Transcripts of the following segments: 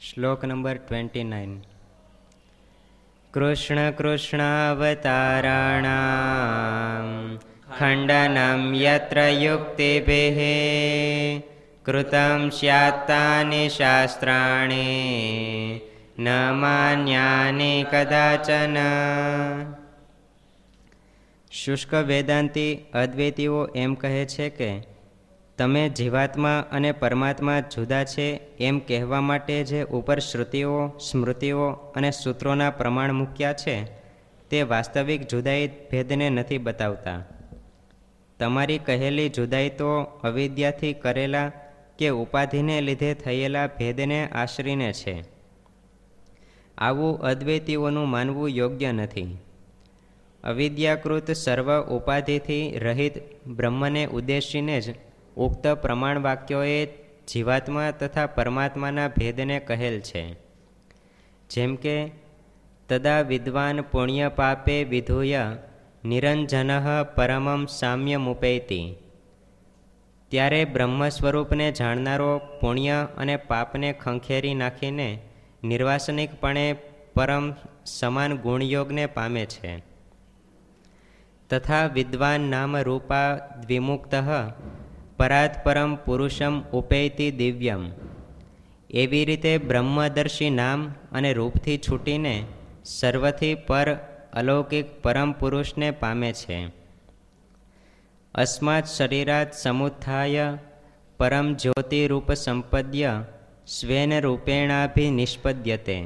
શ્લોક number twenty nine Krishna કૃષ્ણાવતારાણામ ખંડનમ યત્ર યુક્તિભિः કૃતમ સ્યાત્તાની શાસ્ત્રાણી ન માન્યાને કદાચન શુષ્ક વેદાંતિ અદ્વૈતીઓ એમ કહે છે કે તમે જીવાત્મા અને પરમાત્મા જુદા છે એમ કહેવા માટે જે ઉપર શ્રુતિઓ, સ્મૃતિઓ અને સૂત્રોના પ્રમાણ મૂક્યા છે, તે વાસ્તવિક જુદાઈ ભેદને નથી બતાવતા. તમારી કહેલી જુદાઈ તો અવિદ્યાથી કરેલા કે ઉપાધિને લીધે થયેલા ભેદને આશરીને છે. આવું અદ્વૈતીઓનું માનવું યોગ્ય નથી. અવિદ્યાકૃત સર્વ ઉપાધિથી રહિત બ્રહ્મને ઉદ્દેશીને જ ઉક્ત પ્રમાણ વાક્યોએ જીવાત્મા તથા પરમાત્માના ભેદને કહેલ છે. જેમ કે, તદા વિદ્વાન પુણ્ય પાપે વિધુય, નિરંજન પરમમ સામ્યમુપૈતી ત્યારે બ્રહ્મ સ્વરૂપને જાણનારો પુણ્ય અને પાપને ખંખેરી નાખીને નિર્વાસનિકપણે પરમ સમાન ગુણયોગને પામે છે. તથા વિદ્વાન નામ રૂપા દ્વિમુક્ત પરાત પરમ પુરુષમ ઉપેતી દિવ્યમ એવી રીતે બ્રહ્મદર્શી નામ અને રૂપથી છૂટીને સર્વથી પર અલૌકિક પરમ પુરુષને પામે છે અસ્માત શરીરાત સમુત્થાય પરમ જ્યોતિરૂપ સંપદ્ય સ્વેન રૂપેણાભિનિષ્પદ્યતે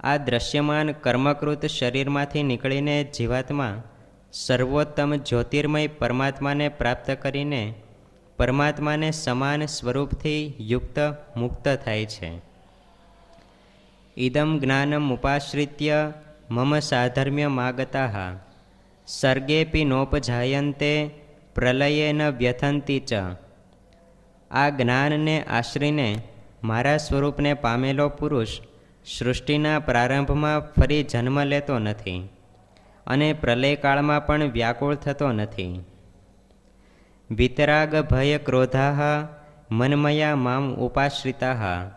આ દ્રશ્યમાન કર્મકૃત શરીરમાંથી નીકળીને જીવાત્મા સર્વોત્તમ જ્યોતિર્મય પરમાત્માને પ્રાપ્ત કરીને પરમાત્માને સમાન સ્વરૂપથી યુક્ત, મુક્ત થાય છે. ઇદમ જ્ઞાનમુપાશ્રિત્ય મમ સાધર્મ્ય માગતા. સર્ગેપી નોપજાયંતે પ્રલયે ન વ્યથંતી ચ. આ જ્ઞાનને આશ્રીને મારા સ્વરૂપને પામેલો પુરુષ સૃષ્ટિના પ્રારંભમાં ફરી જન્મ લેતો નથી અને પ્રલયકાળમાં પણ વ્યાકુળ થતો નથી. વિતરાગ ભય ક્રોધા મનમયા મામ ઉપાશ્રિતા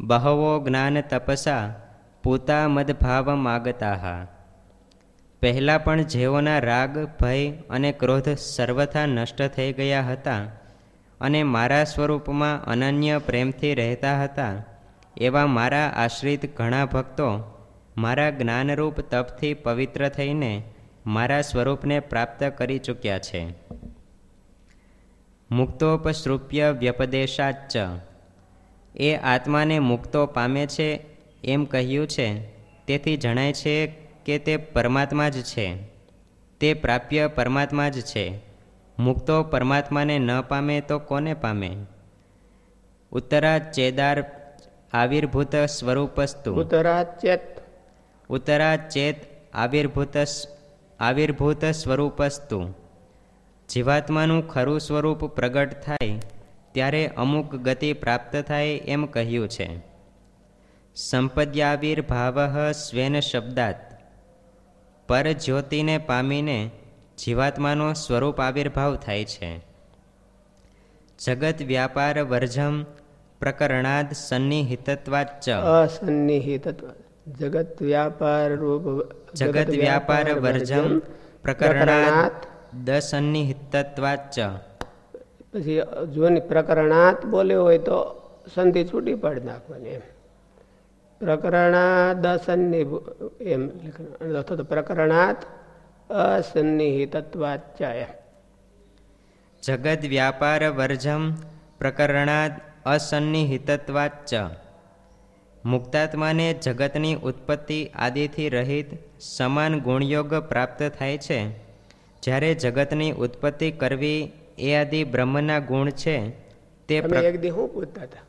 બહવો જ્ઞાન તપસા પૂતા મદભાવ માગતા પહેલાં પણ જેઓના રાગ, ભય અને ક્રોધ સર્વથા નષ્ટ થઈ ગયા હતા અને મારા સ્વરૂપમાં અનન્ય પ્રેમથી રહેતા હતા, એવા મારા આશ્રિત ઘણા ભક્તો મારા જ્ઞાનરૂપ તપથી પવિત્ર થઈને મારા સ્વરૂપને પ્રાપ્ત કરી ચૂક્યા છે. મુક્તોપસૃપ્ય વ્યપદેશાચ એ આત્માને મુક્તો પામે છે એમ કહ્યું છે. તેથી જણાય છે કે તે પરમાત્મા જ છે. તે પ્રાપ્ય પરમાત્મા જ છે. મુક્તો પરમાત્માને ન પામે તો કોને પામે? ઉત્તરા ચેદાર આવિર્ભૂત સ્વરૂપસ્તુ. ઉત્તરાચેત ઉત્તરાચેત આવિર્ભૂત આવિર્ભૂત સ્વરૂપસ્તુ. જીવાત્માનું ખરું સ્વરૂપ પ્રગટ થાય ત્યારે અમુક ગતિ પ્રાપ્ત થાય એમ કહ્યું છે. સંપદ્યાવિર્ભાવ સ્વેન શબ્દાત. પરજ્યોતિને પામીને જીવાત્માનો સ્વરૂપ આવિર્ભાવ થાય છે. જગત વ્યાપાર વર્જમ પ્રકરણાદ સન્નિહિતત્વાચ અસન્નિહિતત્વ જગત વ્યાપાર રૂપ જગત વ્યાપાર વર્જમ પ્રકરણાત દસન્નિહિતત્વાચ પછી જો પ્રકરણાત બોલ્યો હોય તો સંધિ છૂટી પાડી નાખવાની એમ. પ્રકરણા અસન્નિ એમ અથવા તો પ્રકરણાત અસન્નિહિતત્વાચ એમ. જગત વ્યાપાર વર્જમ પ્રકરણાદ અસન્નિહિતત્વાચ મુક્તાત્માને જગતની ઉત્પત્તિ આદિથી રહિત સમાન ગુણયોગ પ્રાપ્ત થાય છે. જ્યારે જગતની ઉત્પત્તિ કરવી એ આદિ બ્રહ્મના ગુણ છે તે એક દી હું પૂછતા હતા?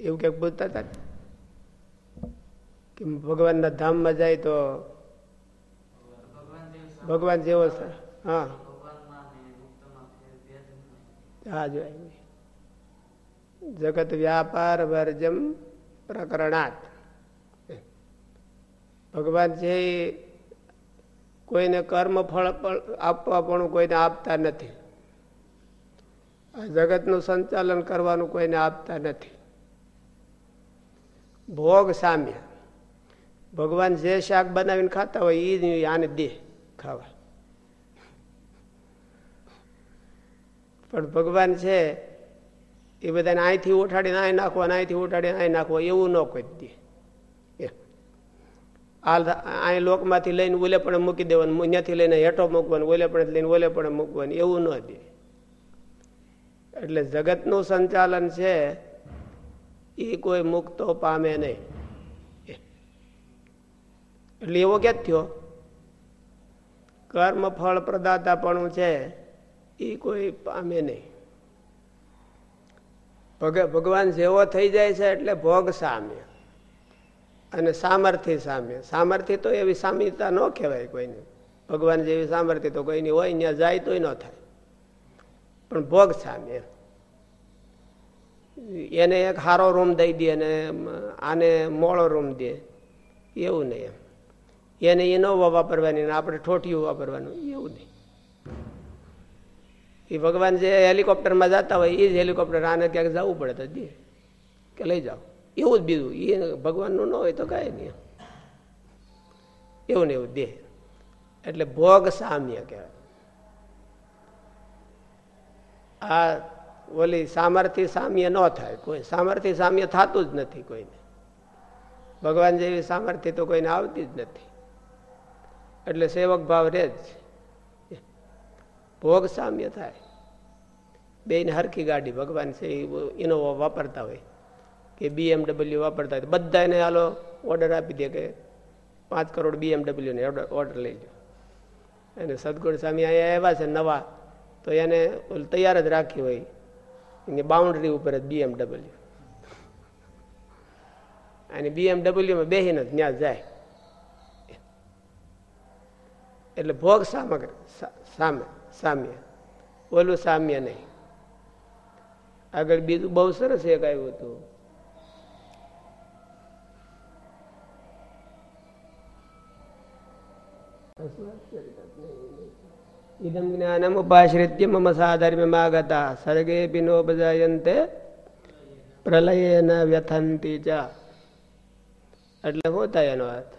એવું ક્યાંક પૂછતા હતા? કે ભગવાનના ધામમાં જાય તો ભગવાન જેવો હા. હા જો જગત વ્યાપાર વર્જમ પ્રકરણાત. ભગવાન છે કોઈને કર્મ ફળ આપવા પણ કોઈને આપતા નથી. આ જગતનું સંચાલન કરવાનું કોઈને આપતા નથી. ભોગ સામ્ય ભગવાન જે શાક બનાવીને ખાતા હોય એ આને દે ખાવા. પણ ભગવાન છે, એ બધાને અહીંથી ઉઠાડીને અહીં નાખવા અહીંથી ઉઠાડીને અહીં નાખવા એવું ન કોઈ દે. અહીં લોકમાંથી લઈને ઓલે મૂકી દેવાનું. અહીંયાથી લઈને હેઠો મૂકવાનું, ઓલે લઈને ઓલે મૂકવાનું. એવું ન દે. એટલે જગતનું સંચાલન છે, એ કોઈ મુક્તો પામે નહીં. એટલે એવો ક્યાં થયો? કર્મ ફળ પ્રદાતાપણું છે, એ કોઈ પામે નહીં. ભગવાન જેવો થઈ જાય છે એટલે ભોગ સામે. અને સામર્થ્ય સામે. સામર્થ્ય તો એવી સામ્યતા ન કહેવાય કોઈને. ભગવાન જેવી સામર્થ્ય તો કોઈની હોય ત્યાં જાય તોય ન થાય. પણ ભોગ સામે. એને એક હારો રૂમ દઈ દે અને આને મોળો રૂમ દે. એવું નહીં એમ. એને ઇનોવા વાપરવાની આપણે ઠોઠિયું વાપરવાનું એવું નહીં એ ભગવાન જે હેલિકોપ્ટરમાં જતા હોય એ જ હેલિકોપ્ટર આને ક્યાંક જવું પડે તો દે. કે લઈ જાઓ. એવું જ બીજું એ ભગવાનનું ન હોય તો કાંઈ નહીં. એવું ને એવું દેહ એટલે ભોગ સામ્ય કહેવાય. આ ઓલી સામર્થ્ય સામ્ય ન થાય કોઈ. સામર્થ્ય સામ્ય થતું જ નથી કોઈને. ભગવાન જેવી સામર્થ્ય તો કોઈને આવતી જ નથી. એટલે સેવક ભાવ રહે જ ભોગ સામ્ય થાય. બેન હરખી ગાડી ભગવાન છે એનો વાપરતા હોય. કે બીએમડબલ્યુ વાપરતા હોય બધા એને હાલો ઓર્ડર આપી દે કે પાંચ કરોડ બીએમડબલ્યુને ઓર્ડર લઈ લો અને સદગુણ સ્વામી અહીંયા આવ્યા છે નવા, તો એને તૈયાર જ રાખી હોય. એની બાઉન્ડ્રી ઉપર જ બીએમડબલ્યુ અને બીએમડબલ્યુમાં બેસીને જ ત્યાં જાય. એટલે ભોગ સામગ્ર સામે સામ્ય ઓલું સામ્ય નહીં. આગળ બીજું બહુ સરસ એક આવ્યું હતું. ઇદમ જ્ઞાનમ ઉપાશ્રિત્ય મમ સાધર્મ્યમાગતા સર્ગે પિનોપજાયંતે પ્રલયે ન વ્યથંતી ચ એટલે શું થાય એનો અર્થ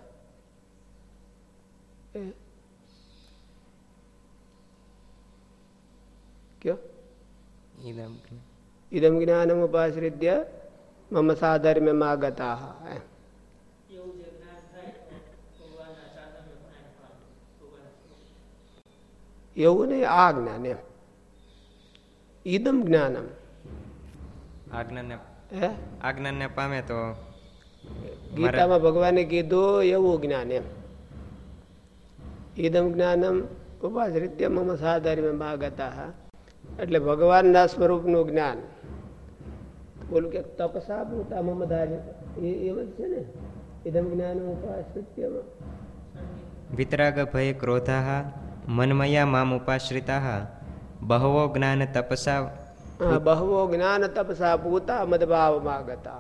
કયો ઇદમ જ્ઞાનમ ઉપાશ્રિત્ય મમ સાધર્મ્યમાગતા એમ એવું નહીં આ જ્ઞાન એમ. ઈદમ જ્ઞાનમ. આજ્ઞાને આજ્ઞાને પામે તો ગીતામાં ભગવાને કીધું એવું જ્ઞાન એમ. ઈદમ જ્ઞાનમ ઉપાશ્રિત્ય મમ સાધર્મ્ય માગતા એટલે ભગવાનના સ્વરૂપનું જ્ઞાન. બોલું કે તપસા ભૂતા મમ ધારી એ એમ જ છે ને? ઈદમ જ્ઞાન ઉપાશ્રિત્યમાં વિતરાગ ભય ક્રોધા મન્મયા મામ ઉપાશ્રિતા, બહવો જ્ઞાન તપસા બહવો જ્ઞાન તપસા પૂતા મદભાવ માગતા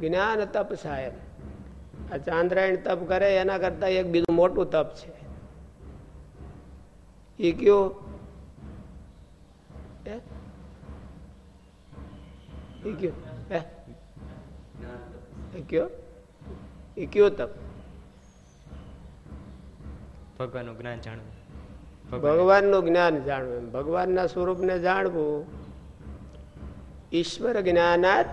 જ્ઞાન તપસા એમ. આ ચાંદ્રાયણ તપ કરે, એના કરતા એક બીજું મોટું તપ છે. એ કયો? એ કયો? એ કયો? એ કયો તપ? ભગવાનનું જ્ઞાન જાણવું. ભગવાનનું જ્ઞાન જાણવું. ભગવાનના સ્વરૂપને જાણવું. ઈશ્વર જ્ઞાનાત.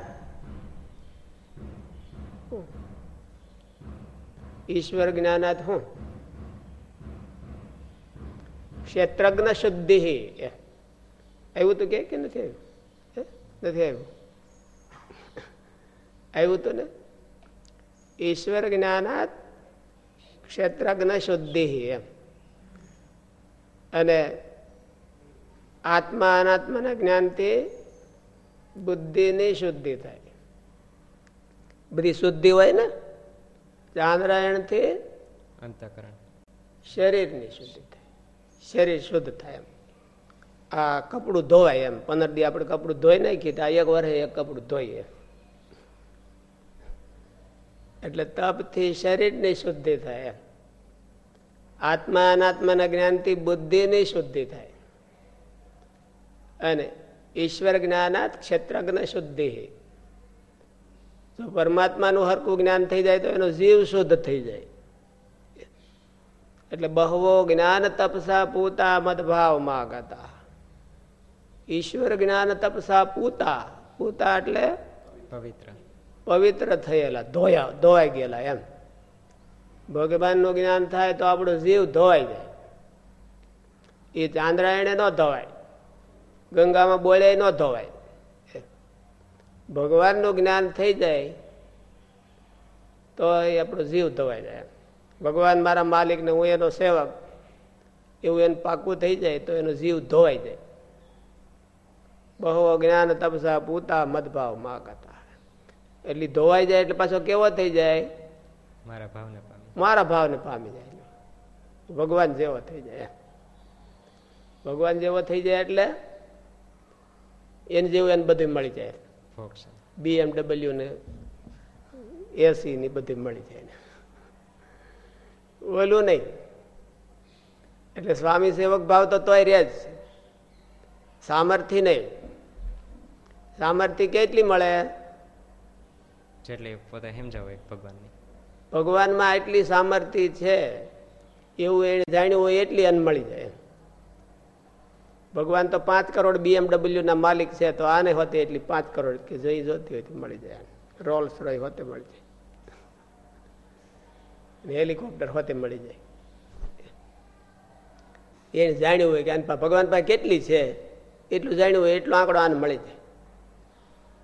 ઈશ્વર જ્ઞાનાત હું? ક્ષેત્રજ્ઞ શુદ્ધિ. આવ્યું તો કે નથી આવ્યું? નથી આવ્યું? આવ્યું તો ને? ઈશ્વર જ્ઞાનાત. ક્ષેત્રજ્ઞ શુદ્ધિ એમ અને આત્મા અનાત્માના જ્ઞાનથી બુદ્ધિની શુદ્ધિ થાય. બધી શુદ્ધિ હોય ને ચાંદ્રાયણથી અંતકરણ. શરીરની શુદ્ધિ થાય. શરીર શુદ્ધ થાય એમ. આ કપડું ધોવાય એમ. પંદર દી આપણે કપડું ધોઈ નાખીએ તો એક વર્ષે એક કપડું ધોઈએ. એટલે તપથી શરીરની શુદ્ધિ થાય. આત્મા અનાત્માના જ્ઞાનથી બુદ્ધિની શુદ્ધિ થાય. અને ઈશ્વર જ્ઞાનાત ક્ષેત્રજ્ઞ શુદ્ધિ જો પરમાત્માનું હરકું જ્ઞાન થઈ જાય તો એનો જીવ શુદ્ધ થઈ જાય. એટલે બહવો જ્ઞાન તપસા પૂતા મદભાવ માગતા. ઈશ્વર જ્ઞાન તપસા પૂતા. પૂતા એટલે પવિત્ર. પવિત્ર થયેલા, ધોયા, ધોવાઈ ગયેલા એમ. ભગવાનનું જ્ઞાન થાય તો આપણો જીવ ધોવાઈ જાય. એ ચાંદ્રાયણે ન ધોવાય, ગંગામાં બોલે ન ધોવાય. ભગવાનનું જ્ઞાન થઈ જાય તો એ આપણો જીવ ધોવાઈ જાય ભગવાન મારા માલિકને હું એનો સેવક, એવું એને પાકું થઈ જાય તો એનો જીવ ધોવાઈ જાય. બહુ જ્ઞાન તપસા પૂતા મદભાવમાં કથા એટલે ધોવાઈ જાય એટલે પાછો કેવો થઈ જાય? મારા ભાવને પામી. મારા ભાવને પામી જાય ભગવાન જેવો થઈ જાય ભગવાન જેવો થઈ જાય એટલે એને જેવું એને બધું મળી જાય બીએમડબલ્યુ ને એસી ની બધી મળી જાય ઓલું નહીં. એટલે સ્વામી સેવક ભાવ તો તોય રહે જ સામર્થ્ય નહીં. સામર્થ્ય કેટલી મળે? જેટલી પોતે સમજાવો ભગવાનની. ભગવાનમાં એટલી સામર્થ્ય છે, એવું એને જાણ્યું હોય એટલી અન્ન મળી જાય. ભગવાન તો પાંચ કરોડ બીએમડબલ્યુના માલિક છે, તો આને હોતે એટલી પાંચ કરોડ કે જઈ જોતી હોય મળી જાય રોલ્સ રોય હોતે મળી જાય. હેલિકોપ્ટર હોતે મળી જાય. એને જાણ્યું હોય કે ભગવાન પાસે કેટલી છે, એટલું જાણ્યું હોય એટલો આંકડો આને મળી જાય.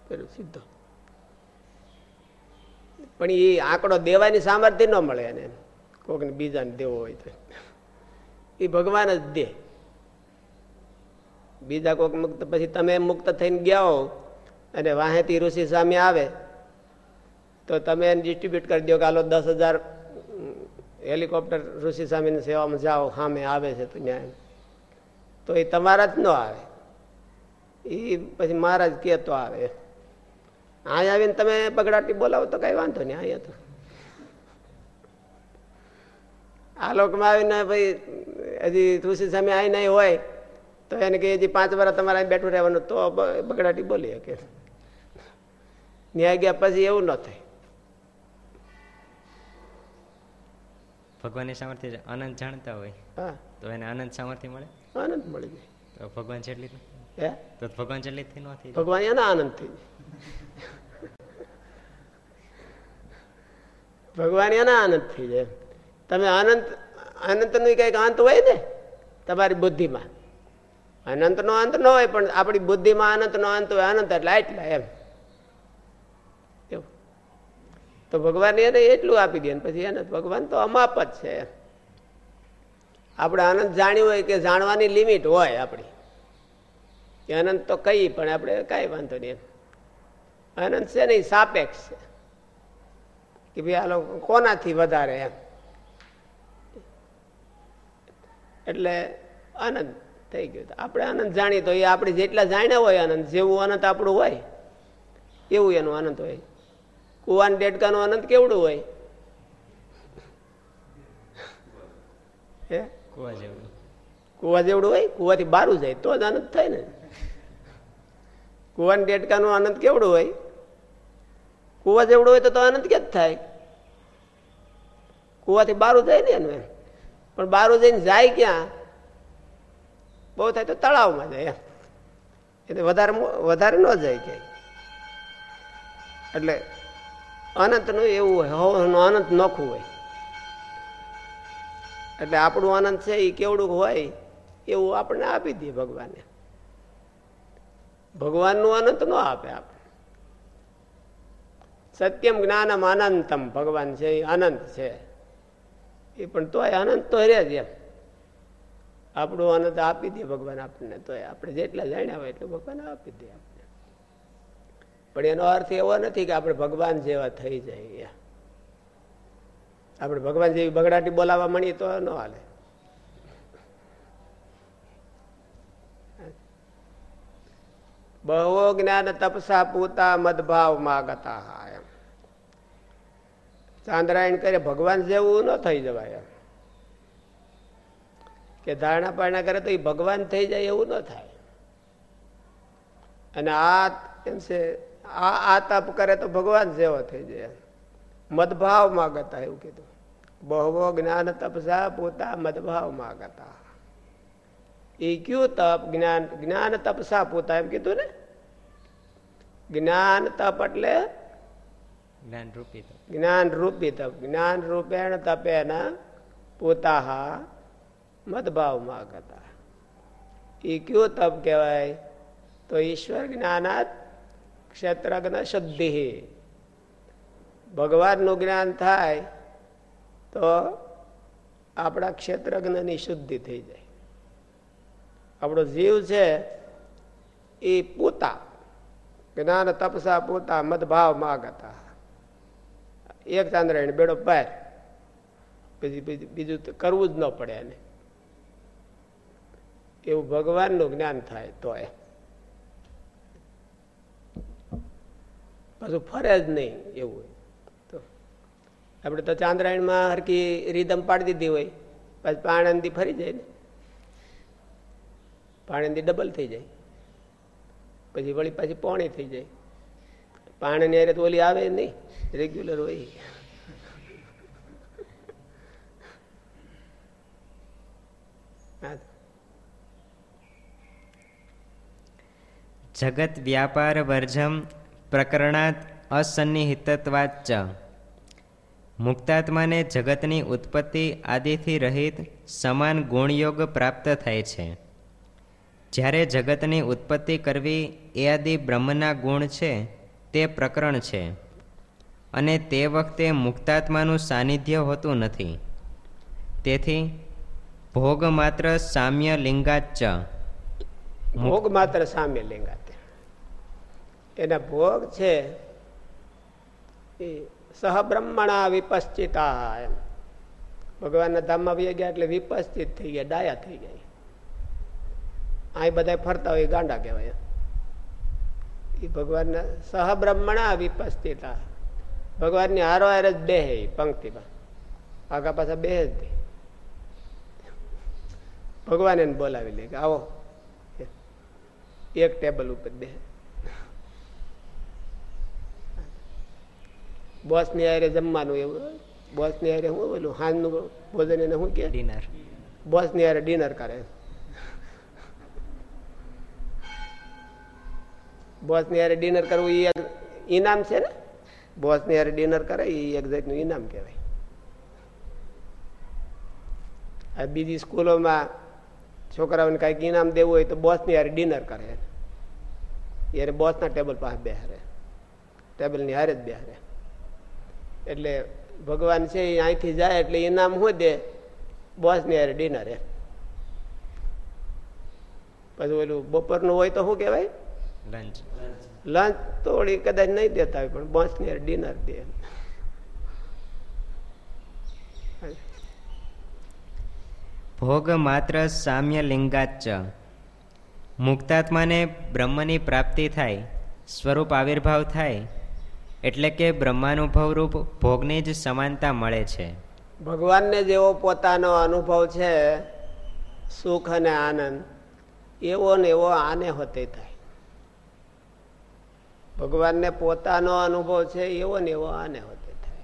પેલું સીધો. પણ એ આંકડો દેવાની સામર્થ્ય ન મળે એને. કોકને બીજાને દેવો હોય તો. એ ભગવાન જ દે. બીજા કોઈક મુક્ત, પછી તમે મુક્ત થઈને ગયા હો અને વાહેથી ઋષિ સામે આવે, તો તમે એને ડિસ્ટ્રીબ્યુટ કરી દો કે હાલો દસ હજાર હેલિકોપ્ટર ઋષિ સ્વામીની સેવામાં જાઓ, સામે આવે છે તો ત્યાં તો એ તમારા જ ન આવે. એ પછી મહારાજ કહેતો આવે. અહીંયા આવીને તમે બગડાટી બોલાવો તો કઈ વાંધો નહીં અહીંયા તો. આ લોકમાં આવીને ભાઈ હજી તુલસી સામે આવી નહીં હોય તો એને કે હજી પાંચ વાર તમારે બેઠું રહેવાનું તો બગડાટી બોલી કે ન્યાય ગયા પછી એવું ન થાય. ભગવાનની સામર્થ્ય અનંત જાણતા હોય હા. તો એને આનંદ સામર્થ્ય મળે? આનંદ મળી જાય. તો ભગવાન જેટલી હે? તો ભગવાન જેટલી થી ન થઈ ભગવાન એના આનંદ થઈ ભગવાન એના આનંદ થઈ જાય. તમે અનંતનું કંઈક અંત હોય ને તમારી બુદ્ધિમાં. અનંત નો અંત ન હોય પણ આપણી બુદ્ધિમાં અનંત નો અંત હોય અનંત એટલે એટલા એમ. તો ભગવાન એને એટલું આપી દે પછી એને ભગવાન તો અમાપ જ છે. આપણે આનંદ જાણ્યું હોય કે જાણવાની લિમિટ હોય આપણી. કે અનંત તો કઈ પણ આપણે કઈ વાંધો નહીં અનંત છે નહીં સાપેક્ષ છે. કે ભાઈ આ લોકો કોનાથી વધારે એમ. એટલે આનંદ થઈ ગયો. આપણે આનંદ જાણીએ તો એ આપણે જેટલા જાણ્યા હોય આનંદ જેવું અનંત આપણું હોય એવું એનું આનંદ હોય. કુવાન ડેડકાનો આનંદ કેવડું હોય? હે? કુવા જેવડું કુવા જેવડું હોય? કુવાથી બારું જાય તો જ આનંદ થાય ને. કુવાન દેડકાનો આનંદ કેવડો હોય? કુવા જેવડો હોય તો આનંદ કે જ થાય? કુવાથી બારું જાય ને એનું પણ બારું જઈને જાય ક્યાં? બહુ થાય તો તળાવમાં જાય એટલે વધારે વધારે ન જાય ક્યાંય. એટલે અનંતનું એવું હોય અનંત નોખું હોય. એટલે આપણું આનંદ છે એ કેવડું હોય, એવું આપણને આપી દે ભગવાને. ભગવાનનું અનંત ન આપે આપણે. સત્યમ જ્ઞાનમ અનંતમ, ભગવાન છે એ અનંત છે. એ પણ તોય અનંત તો રહે જ એમ. આપણું અનંત આપી દે ભગવાન આપણને, તોય આપણે જેટલા જાણ્યા હોય એટલું ભગવાન આપી દે આપણે પણ એનો અર્થ એવો નથી કે આપણે ભગવાન જેવા થઈ જાય આપણે ભગવાન જેવી બગડાટી બોલાવવા મળીએ તો ન હાલે. બહુ જ્ઞાન તપસા પૂતા મદભાવ માગતા એમ ચાંદ્રાયણ કરે, ભગવાન જેવું ન થઈ જવાય એમ. કે ધારણા પારણા કરે તો એ ભગવાન થઈ જાય એવું ન થાય. અને આ એમ છે? આ આ તપ કરે તો ભગવાન જેવો થઈ જાય મદભાવ માગતા એવું કીધું. બહુ જ્ઞાન તપસા પોતા મદભાવ ગતા એ કયું તપ જ્ઞાન જ્ઞાન તપસા પોતા એમ કીધું ને જ્ઞાન તપ એટલે જ્ઞાન રૂપી તપ જ્ઞાન રૂપી તપ જ્ઞાન રૂપેણ તપેના પોતા મદભાવમાં ગતા એ કયું તપ કહેવાય તો ઈશ્વર જ્ઞાનાત ક્ષેત્રજ્ઞ શુદ્ધિ ભગવાનનું જ્ઞાન થાય તો આપણા ક્ષેત્રજ્ઞની શુદ્ધિ થઈ જાય આપણો જીવ છે એ પોતા. જ્ઞાન તપસા પોતા, મદભાવ માગતા. એક ચાંદ્રાયણ બેડો પાર. પછી બીજું કરવું જ ન પડે એને. એવું ભગવાનનું જ્ઞાન થાય તો એ પાછું ફરે જ નહીં એવું તો આપણે તો ચાંદ્રાયણમાં હરકી રીધમ પાડી દીધી હોય. પછી પાણંદી ફરી જાય ને. પાણંદી ડબલ થઈ જાય. પછી વળી પાછી પોણી થઈ જાય. પાણીની અરે તો ઓલી આવે નહીં રેગ્યુલર હોય. જગત વ્યાપાર વર્જમ પ્રકરણાત અસન્નિહિતત્વાચ મુક્તાત્માને જગતની ઉત્પત્તિ આદિથી રહિત સમાન ગુણયોગ પ્રાપ્ત થાય છે. જ્યારે જગતની ઉત્પત્તિ કરવી એ આદિ બ્રહ્મના ગુણ છે, તે પ્રકરણ છે. અને તે વખતે મુક્તાત્માનું સાનિધ્ય હોતું નથી. તેથી, ભોગ માત્ર સામ્ય લિંગાચ ભોગ માત્ર સામ્ય લિંગાત એના ભોગ છે એ સહબ્રહ્મણા વિપશ્ચિતા એમ. ભગવાનના ધામમાં વી ગયા એટલે વિપશ્ચિત થઈ ગયા, ડાયા થઈ ગયા. અહીં બધા ફરતા હોય ગાંડા કહેવાય. એ ભગવાનના સહબ્રહ્મણા વિપસ્થિતા. ભગવાનની હારો હાર જ બેહે પંક્તિમાં. આગા પાછા બેહે જ દે ભગવાન એને બોલાવી લે કે આવો. એક ટેબલ ઉપર બે બોસની હારે જમવાનું એવું બોસની હારે શું બોલું હાંજનું ભોજન એને શું કે? ડિનર બોસની હારે ડિનર કરે. બોસની હારે ડિનર કરવું એ ઇનામ છે ને? બોસની હારે ડિનર કરે એ એક જાતનું ઇનામ કહેવાય. આ બીજી સ્કૂલોમાં છોકરાઓને કાંઈક ઇનામ દેવું હોય તો બોસની હારે ડિનર કરે યારે બોસના ટેબલ પાસે બેહારે. ટેબલની હારે જ બેહારે. એટલે ભગવાન છે એ અહીંથી જાય એટલે ઇનામ શું દે, બોસની હારે ડિનર એ. પછી ઓલું બપોરનું હોય તો શું કહેવાય? લંચ. લંચ કદાચ નહીં દેતા હોય પણ બોસની ડિનર દે. ભોગ માત્ર સામ્ય લિંગાચ મુક્તાત્માને બ્રહ્મની પ્રાપ્તિ થાય સ્વરૂપ આવિર્ભાવ થાય એટલે કે બ્રહ્માનુભવરૂપ ભોગની જ સમાનતા મળે છે. ભગવાનને જેવો પોતાનો અનુભવ છે સુખ અને આનંદ એવો ને એવો આને હોતે થાય. ભગવાનને પોતાનો અનુભવ છે, એવો ને એવો આને હોતે થાય.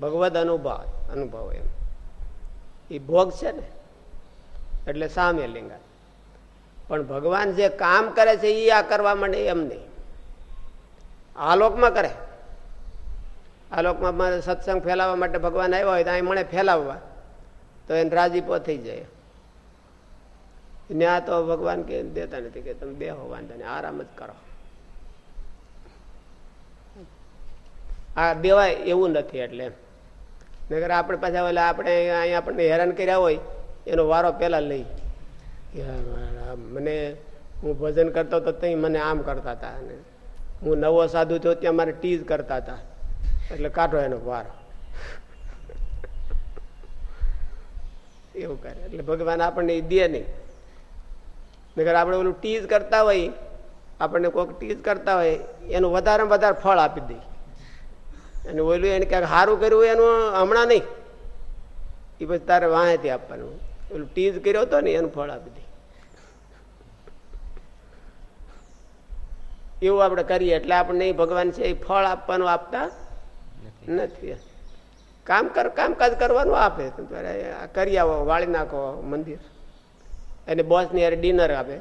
ભગવદ અનુભવ અનુભવ એમ. એ ભોગ છે ને, એટલે સામે લિંગા. પણ ભગવાન જે કામ કરે છે એ આ કરવા માંડે એમ નહીં. આલોકમાં કરે. આલોકમાં સત્સંગ ફેલાવવા માટે ભગવાન આવ્યો હોય તો અહીં મને ફેલાવવા. તો એને રાજીપો થઈ જાય. ત્યાં તો ભગવાન કે, દેતા નથી કે તમે બે વાંધા તને આરામ જ કરો. આ દેવાય એવું નથી એટલે. નગર આપણે પાછા ઓલા આપણે અહીંયા આપણને હેરાન કર્યા હોય, એનો વારો પહેલાં લઈ. મને હું ભજન કરતો તો ત્યાં મને આમ કરતા હતા અને હું નવો સાધુ થયો ત્યાં મારે ટીઝ કરતા હતા. એટલે કાઢો એનો વારો. એવું કરે. એટલે ભગવાન આપણને દે નહીં. નગર આપણે ઓલું ટીઝ કરતા હોય, આપણને કોઈક ટીઝ કરતા હોય, એનું વધારે વધારે ફળ આપી દે. અને ઓલું એને ક્યાંક સારું કર્યું એનું હમણાં નહીં. એ પછી તારે વાંહેથી આપવાનું. ઓલું ટીઝ કર્યો હતો ને એનું ફળ આપી દે. એવું આપણે કરીએ, એટલે આપણને ભગવાન છે એ ફળ આપવાનું આપતા નથી. કામ કર, કામકાજ કરવાનું આપે. કરી આવો, વાળી નાખો મંદિર. અને બોસની યારે ડિનર આપે.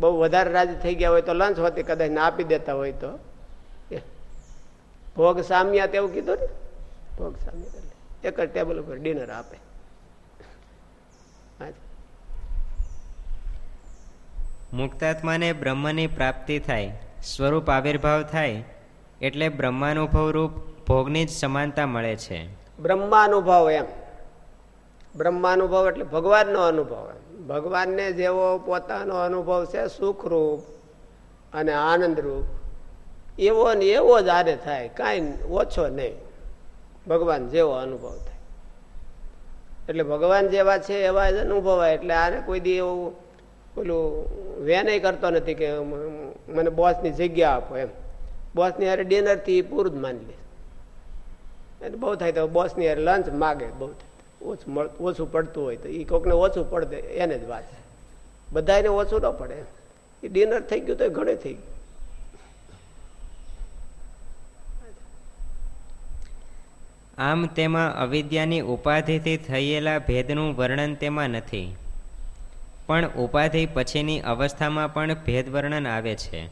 બહુ વધારે રાજી થઈ ગયા હોય તો લંચ હોતી કદાચ આપી દેતા હોય તો. ભોગ સામ્યા તેવું કીધું ને? ભોગ સામ્યા એક જ ટેબલ ઉપર ડિનર આપે. મુક્તાત્માને બ્રહ્મની પ્રાપ્તિ થાય સ્વરૂપ આવિર્ભાવ થાય એટલે બ્રહ્માનુભવ રૂપ ભોગની જ સમાનતા મળે છે. બ્રહ્માનુભવ એમ. બ્રહ્માનુભવ એટલે ભગવાનનો અનુભવ ભગવાનને જેવો પોતાનો અનુભવ છે સુખરૂપ અને આનંદરૂપ એવો ને એવો જ આરે થાય, કાંઈ ઓછો નહીં. ભગવાન જેવો અનુભવ થાય. એટલે ભગવાન જેવા છે એવા જ અનુભવાય, એટલે આને કોઈ દી એવું પેલું વેનય કરતો નથી કે મને બોસની જગ્યા આપો એમ. બોસની હારે ડિનરથી પૂરું જ માની લે. એટલે બહુ થાય તો બોસની હારે લંચ માગે, બહુ થાય. ઓછું ઓછું પડતું હોય તો એ કોકને ઓછું પડે, એને જ વાત બધાને ઓછું ન પડે એ ડિનર થઈ ગયું તો ઘણું થઈ ગયું. આમ તેમાં અવિદ્યાની ઉપાધિથી થયેલા ભેદનું વર્ણન તેમાં નથી. પણ ઉપાધિ પછીની અવસ્થામાં પણ ભેદ વર્ણન આવે છે.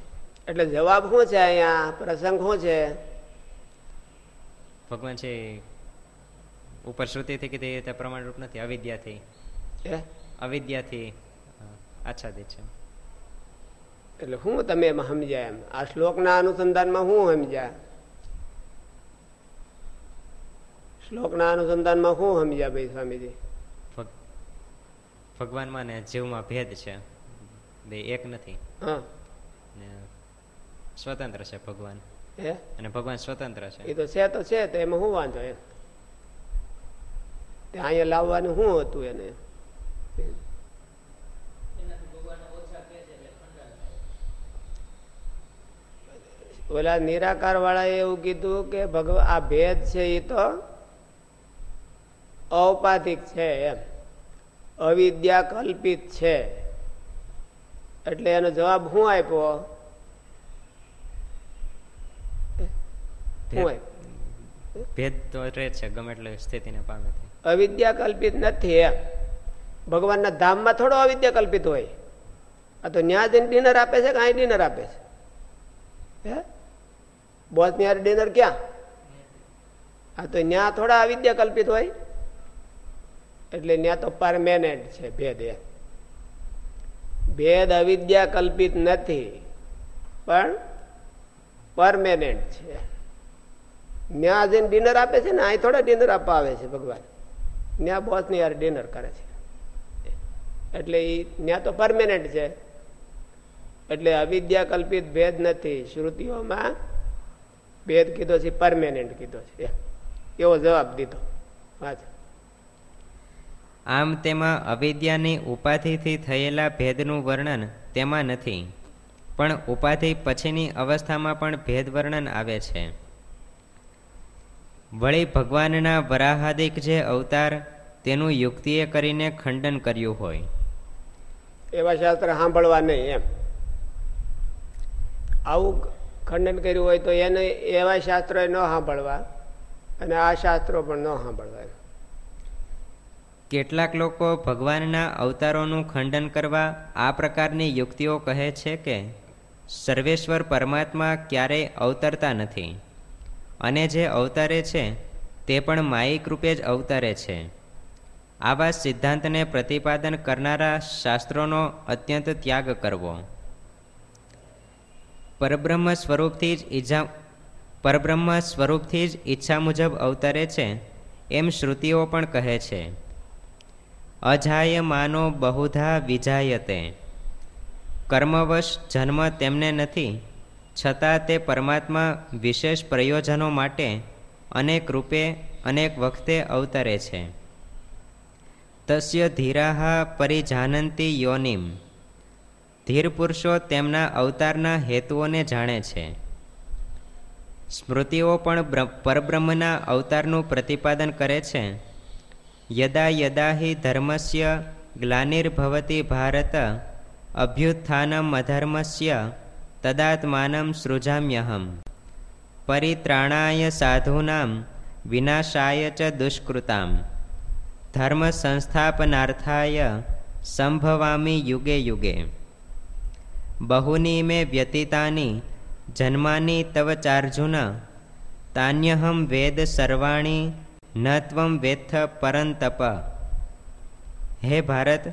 એટલે જવાબ શું છે અહીંયા? પ્રસંગ શું છે? ભગવાન છે ઉપર શ્રુતિથી કીધી તે પ્રમાણરૂપ નથી. અવિદ્યાથી. અવિદ્યાથી આચ્છાદિત છે. એટલે શું તમે એમાં સમજ્યા એમ? આ શ્લોકના અનુસંધાનમાં શું સમજ્યા? શ્લોકના અનુસંધાનમાં શું સમજ્યા ભાઈ સ્વામીજી? ભગવાનમાં ને જીવમાં ભેદ છે. બે એક નથી. સ્વતંત્ર છે ભગવાન. અને ભગવાન સ્વતંત્ર છે. એ તો છે તો છે તો એમાં શું વાંધો એમ? અહીંયા લાવવાનું શું હતું એને? ઓલા નિરાકાર વાળા એવું કીધું કે ભગવાન આ ભેદ છે એ તો ઔપાધિક છે એમ. અવિદ્યા કલ્પિત છે. એટલે એનો જવાબ શું આપ્યો? ભેદ તો રહે છે ગમે એટલે સ્થિતિને પામે અવિદ્યા કલ્પિત નથી એમ. ભગવાનના ધામમાં થોડો અવિદ્યા કલ્પિત હોય. આ તો ન્યા જઈને ડિનર આપે છે કે અહીં ડિનર આપે છે? હે? બોસ ન્યારે ડિનર ક્યાં? આ તો ન્યા થોડા અવિદ્યા કલ્પિત હોય. એટલે ત્યાં તો પરમેનન્ટ છે ભેદ એ. ભેદ અવિદ્યા કલ્પિત નથી, પણ પરમેનન્ટ છે. ત્યાં જઈને ડિનર આપે છે ને અહીં થોડા ડિનર આપવા આવે છે ભગવાન. ત્યાં બોસની યાર ડિનર કરે છે. એટલે એ ત્યાં તો પરમેનન્ટ છે. એટલે અવિદ્યા કલ્પિત ભેદ નથી. શ્રુતિઓમાં ભેદ કીધો છે પરમેનન્ટ કીધો છે. એવો જવાબ દીધો. વાંચો. આમ તેમાં અવિદ્યાની ઉપાધિથી થયેલા ભેદનું વર્ણન તેમાં નથી, પણ ઉપાધિ પછીની અવસ્થામાં પણ ભેદ વર્ણન આવે છે. વળી ભગવાનના વરાહાદિક જે અવતાર, તેનું યુક્તિએ કરીને ખંડન કર્યું હોય. એવા શાસ્ત્ર સાંભળવા નહીં એમ. આવું ખંડન કર્યું હોય તો એને એવા શાસ્ત્રો ન સાંભળવા અને આ શાસ્ત્રો પણ ન સાંભળવા કેટલાક લોકો ભગવાનના અવતારોનું ખંડન કરવા આ પ્રકારની યુક્તિઓ કહે છે કે, સર્વેશ્વર પરમાત્મા ક્યારેય અવતરતા નથી. અને જે અવતારે છે, તે પણ માયિક રૂપે જ અવતારે છે. આવા સિદ્ધાંતને પ્રતિપાદન કરનારા શાસ્ત્રોનો અત્યંત ત્યાગ કરવો. પરબ્રહ્મ સ્વરૂપથી જ ઈજા, પરબ્રહ્મ સ્વરૂપથી જ ઈચ્છા મુજબ અવતરે છે, એમ શ્રુતિઓ પણ કહે છે. અજાયમાનો બહુધા વિજાયતે. કર્મવશ જન્મ તેમને નથી, છતાં તે પરમાત્મા વિશેષ પ્રયોજનો માટે અનેક રૂપે, અનેક વખતે અવતરે છે. તસ્ય ધીરાહા પરિજાનંતી યોનિમ. ધીર પુરુષો તેમના અવતારના હેતુઓને જાણે છે. સ્મૃતિઓ પણ પરબ્રહ્મના અવતારનું પ્રતિપાદન કરે છે. યદા યદા હિ ધર્મસ્ય ગ્લાનિર્ભવતી ભારત અભ્યુત્થાનમ અધર્મસ્ય તદાત્માનમ સૃજામ્યહમ પરિત્રાણાય સાધૂનામ વિનાશાય ચ દુષ્કૃતામ ધર્મ સંસ્થાપનાર્થાય સંભવામી યુગે યુગે બહુની મેં વ્યતીતાની જન્માની તવ ચાર્જુન તાન્યહમ વેદ સર્વાણી ન ત્વમ વેત્થ પરંતપ. હે ભારત,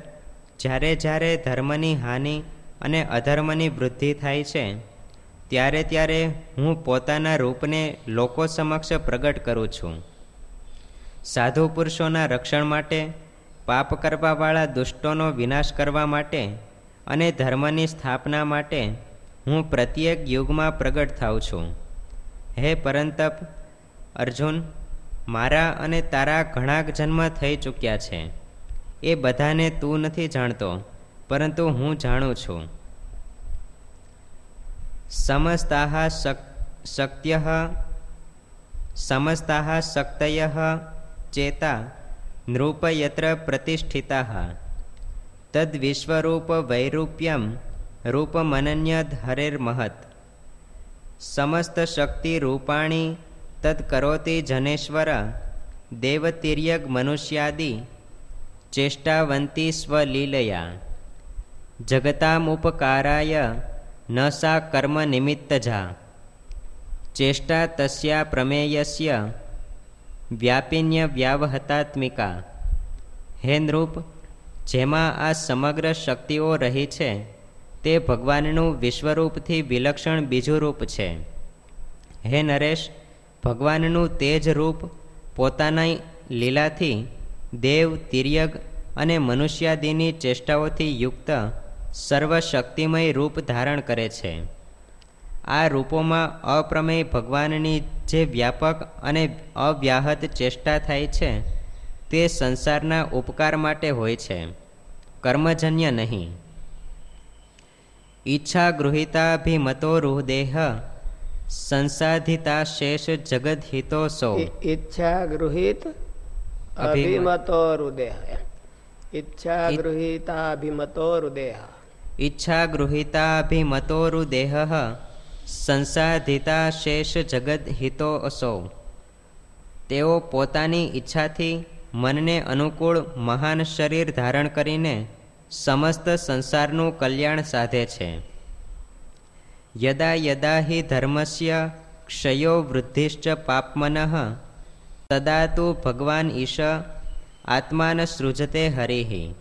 જ્યારે જ્યારે ધર્મની હાનિ અને અધર્મની વૃદ્ધિ થાય છે, ત્યારે ત્યારે હું પોતાના રૂપને લોકો સમક્ષ પ્રગટ કરું છું. સાધુ પુરુષોના રક્ષણ માટે, પાપ કરવાવાળા દુષ્ટોનો વિનાશ કરવા માટે અને ધર્મની સ્થાપના માટે હું પ્રત્યેક યુગમાં પ્રગટ થાઉં છું. હે પરંતપ, અર્જુન મારા અને તારા ઘણા જન્મ થઈ ચૂક્યા છે. એ બધાને તું નથી જાણતો, પરંતુ હું જાણું છું. સમસ્તા શક્ય સમસ્તા શક્તય, ચેતા, નૃપયત્ર પ્રતિષ્ઠિતા તદ વિશ્વરૂપ વૈરૂપ્યમ રૂપમનન્ય હરેર્મહત સમસ્ત શક્તિ રૂપાણી તદ કરોતિ જનેશ્વર દેવતિર્યગ મનુષ્યાદિ ચેષ્ટાવંતી સ્વલીલયા જગતામુપકારાય ન સા કર્મ નિમિત્તજા ચેષ્ટા તસ્યા પ્રમેયસ્ય વ્યાપિન્ય વ્યાવહતાત્મિકા હે નૃપ જેમાં આ સમગ્ર શક્તિઓ રહી છે તે ભગવાનનું વિશ્વરૂપથી વિલક્ષણ બીજું રૂપ છે હે નરેશ ભગવાનનું તેજ રૂપ પોતાના લીલાથી દેવ, તિર્યગ અને મનુષ્યાદિની ચેષ્ટાઓથી યુક્ત સર્વશક્તિમય રૂપ ધારણ કરે છે. આ રૂપોમાં અપ્રમેય ભગવાનની જે વ્યાપક અને અવ્યાહત ચેષ્ટા થાય છે, તે સંસારના ઉપકાર માટે હોય છે. કર્મજન્ય નહીં. ઈચ્છા ગૃહિતાભિમતો રૂહદેહ સંસાધિતા શેષ જગત હિતો સો ઈચ્છા ગૃહિત અભિમતો. હૃદય ઈચ્છા ગૃહિતા અભિમતો હૃદય ઈચ્છા ગૃહિતા અભિમતો રુદેહ. સંસાધિતા શેષ જગત હિતો અસો તેઓ પોતાની ઈચ્છાથી મનને અનુકૂળ મહાન શરીર ધારણ કરીને સમસ્ત સંસારનું કલ્યાણ સાધે છે. યદા યદા હિ ધર્મસ્ય ક્ષયો વૃદ્ધિશ્ચ પાપમન તદા તો ભગવાન ઈશ આત્માન સૃજતે હરિહિ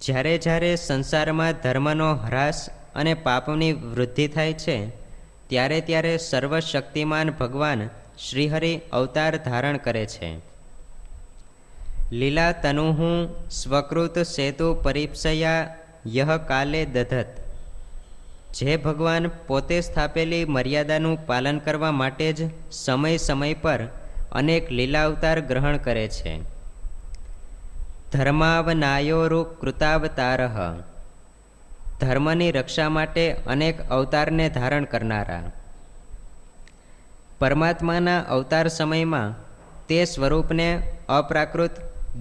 જ્યારે જ્યારે સંસારમાં ધર્મનો હ્રાસ અને પાપની વૃદ્ધિ થાય છે ત્યારે ત્યારે સર્વશક્તિમાન ભગવાન શ્રીહરિ અવતાર ધારણ કરે છે. લીલા તનુહુ સ્વકૃત સેતુ પરીપ્સયા યહ કાલે દધત। જે ભગવાન પોતે સ્થાપેલી મર્યાદાનું પાલન કરવા માટે જ સમય સમય પર અનેક લીલા અવતાર ગ્રહણ કરે છે. ધર્માવનાયોરુ કૃતાવતાર. ધર્મની રક્ષા માટે અનેક અવતારને ધારણ કરનારા. પરમાત્માના અવતાર સમયમાં તે સ્વરૂપને અપ્રાકૃત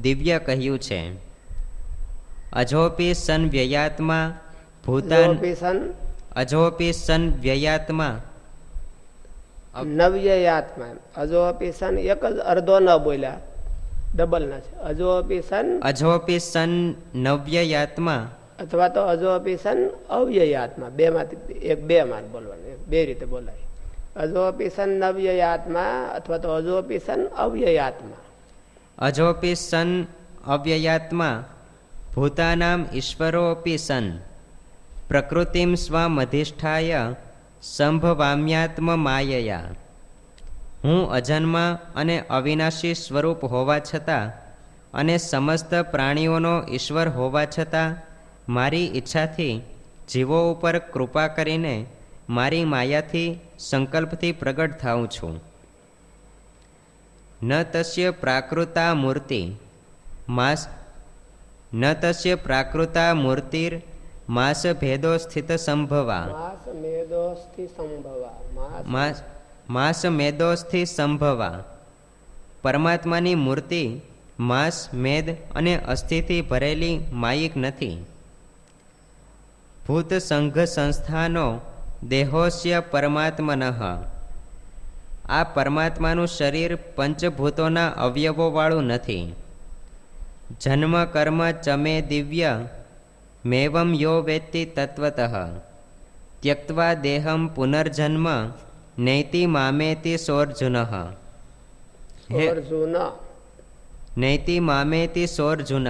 દિવ્ય કહ્યું છે. અજોપી સન વ્યયાત્મા ભૂતાન અજોપી સન વ્યયાત્મા. નવ્યયાત્મા અજોપી સન એક જ અર્ધો ન બોલ્યા. ડબલ ના છે. અજોપી સન અજોપી સન નવ્યયાત્મા અથવા તો અજોપી સન અવ્યયાત્મા. બે માંથી એક બે માર બોલવાનું બે રીતે બોલાય. અજોપી સન નવ્યયાત્મા અથવા તો અજોપી સન અવ્યયાત્મા. અજોપી સન અવ્યયાત્મા. ભૂતાનામ ઈશ્વરોપી સન. પ્રકૃતિમ સ્વમધિષ્ઠાય સંભવામ્યાત્મ માયયા હું અજન્મા અને અવિનાશી સ્વરૂપ હોવા છતાં અને સમસ્ત પ્રાણીઓનો ઈશ્વર હોવા છતાં મારી ઈચ્છાથી જીવો ઉપર કૃપા કરીને મારી માયાથી સંકલ્પથી પ્રગટ થાઉં છું. ન તસ્ય પ્રાકૃતા મૂર્તિ, માસ, ન તસ્ય પ્રાકૃતા મૂર્તિર માસ ભેદો સ્થિત સંભવા માસ મેદોસ્થિ સંભવા પરમાત્માની મૂર્તિ માસ મેદ અને અસ્થિથી ભરેલી માયિક નથી. ભૂત સંઘ સંસ્થાનો દેહોસ્ય પરમાત્મન. આ પરમાત્માનું શરીર પંચભૂતોના અવયવોવાળું નથી. જન્મ કર્મ ચમે દિવ્ય મેવમ યો વેત્તિ તત્વત. ત્યક્વા દેહમ પુનર્જન્મ નૈતિ મામેતિ સોર્જુન. નૈતિ મામેતિ સોર્જુન.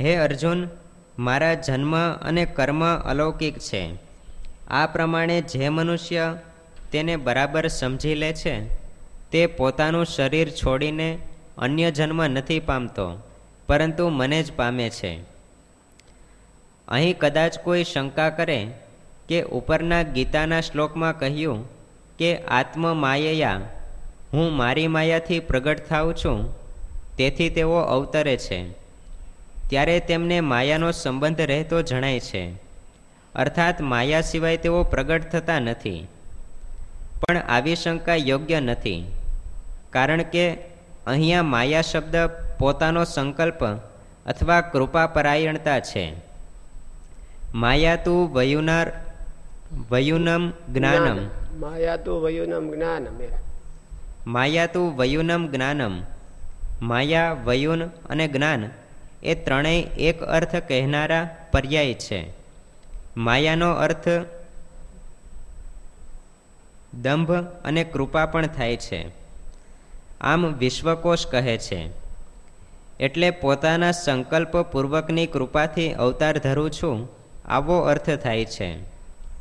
હે અર્જુન મારા જન્મ અને કર્મ અલૌકિક છે. આ પ્રમાણે જે મનુષ્ય તેને બરાબર સમજી લે છે તે પોતાનું શરીર છોડીને અન્ય જન્મ નથી પામતો પરંતુ મને જ પામે છે. અહીં કદાચ કોઈ શંકા કરે કે ઉપરના ગીતાના શ્લોકમાં કહ્યું કે આત્મ માયયા હું મારી માયાથી પ્રગટ થાઉં છું, તેથી તેઓ અવતરે છે. ત્યારે તેમને માયાનો સંબંધ રહેતો જણાય છે. અર્થાત માયા સિવાય તેઓ પ્રગટ થતા નથી. પણ આવી શંકા યોગ્ય નથી. કારણ કે અહીંયા માયા શબ્દ પોતાનો સંકલ્પ અથવા કૃપાપરાયણતા છે. માયા તું વયુનાર વયુનમ જ્ઞાનમ. માયા તું વયુનમ જ્ઞાનમ માયા તું વયુનમ જ્ઞાનમ. માયા વયુન અને જ્ઞાન એ ત્રણેય એક અર્થ કહેનારા પર્યાય છે. માયાનો અર્થ દંભ અને કૃપા પણ થાય છે. આમ વિશ્વકોશ કહે છે. એટલે પોતાના સંકલ્પ પૂર્વકની કૃપાથી અવતાર ધરું છું આવો અર્થ થાય છે.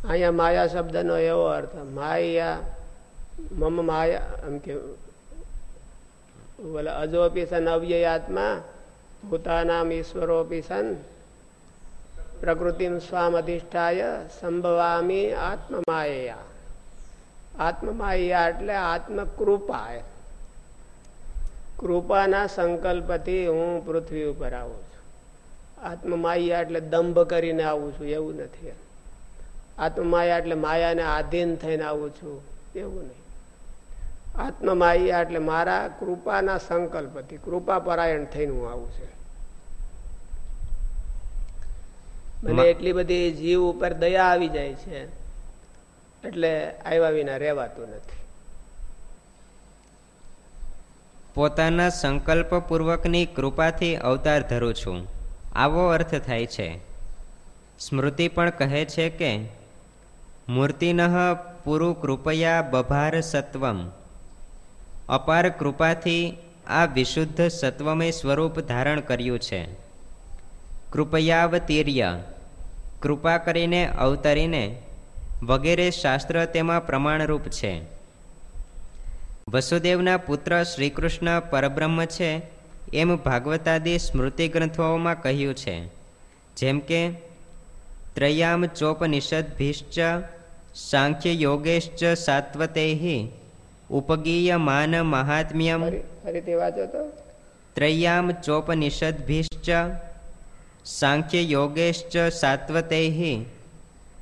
અહીંયા માયા શબ્દનો એવો અર્થ, માયા, મમ માયા, એમ કે, બોલે, અજોપી સન અવ્યયાત્મા, ભૂતાનામ ઈશ્વરોપી સન પ્રકૃતિ સ્વામ અધિષ્ઠાય સંભવામી આત્મમાયા આત્મમાયા એટલે આત્મકૃપા કૃપાના સંકલ્પથી હું પૃથ્વી ઉપર આવું આત્મમાયા એટલે દંભ કરીને આવું છું એવું નથી. આત્મમાયા એટલે માયાને આધીન થઈને આવું છું એવું નહીં. આત્મમાયા એટલે મારા કૃપાના સંકલ્પથી કૃપા પરાયણ થઈને હું આવું છું. મને એટલી બધી જીવ ઉપર દયા આવી જાય છે એટલે આવ્યા વિના રહેવાતું નથી. પોતાના સંકલ્પ પૂર્વકની કૃપાથી અવતાર ધરું છું. આવો અર્થ થાય છે. સ્મૃતિ પણ કહે છે કે, મૂર્તિન પુરુ કૃપયા બભાર સત્વમ. અપાર કૃપાથી આ વિશુદ્ધ સત્વમય સ્વરૂપ ધારણ કર્યું છે. કૃપયાવતીર્ય કૃપા કરીને અવતરીને વગેરે શાસ્ત્ર તેમાં પ્રમાણરૂપ છે. વસુદેવના પુત્ર શ્રીકૃષ્ણ પરબ્રહ્મ છે એમ ભાગવતાદી સ્મૃતિ ગ્રંથોમાં કહ્યું છે જેમ કે ત્રયામ ચોપનિષદભિશ્ચ સાંખ્ય યોગેશ્ચ સાત્વતૈ ઉપગીયમાન મહાત્મ્યમ. ત્રયામ ચોપનિષદભિશ્ચ સાંખ્ય યોગેશ્ચ સાત્વતૈ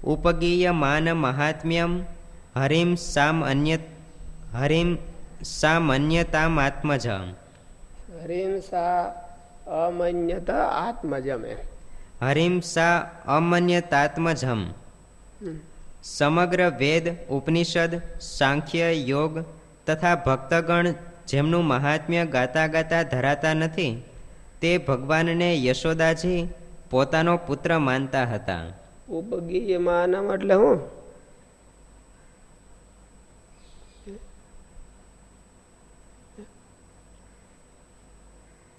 ઉપગીયમાન મહાત્મ્યમ હરિમ સામ અન્ય હરિમ સામન્યતામાત્મજ હરિમ અમન્યતા આત્મજમ હરિમ સા અમન્યતાત્મજમ સમગ્ર વેદ ઉપનિષદ સાંખ્ય યોગ તથા ભક્તગણ જેમનું મહાત્મ્ય ગાતા ગાતા ધરાતા નથી તે ભગવાનને યશોદાજી પોતાનો પુત્ર માનતા હતા. ઉપગીયમાનમ એટલે હું?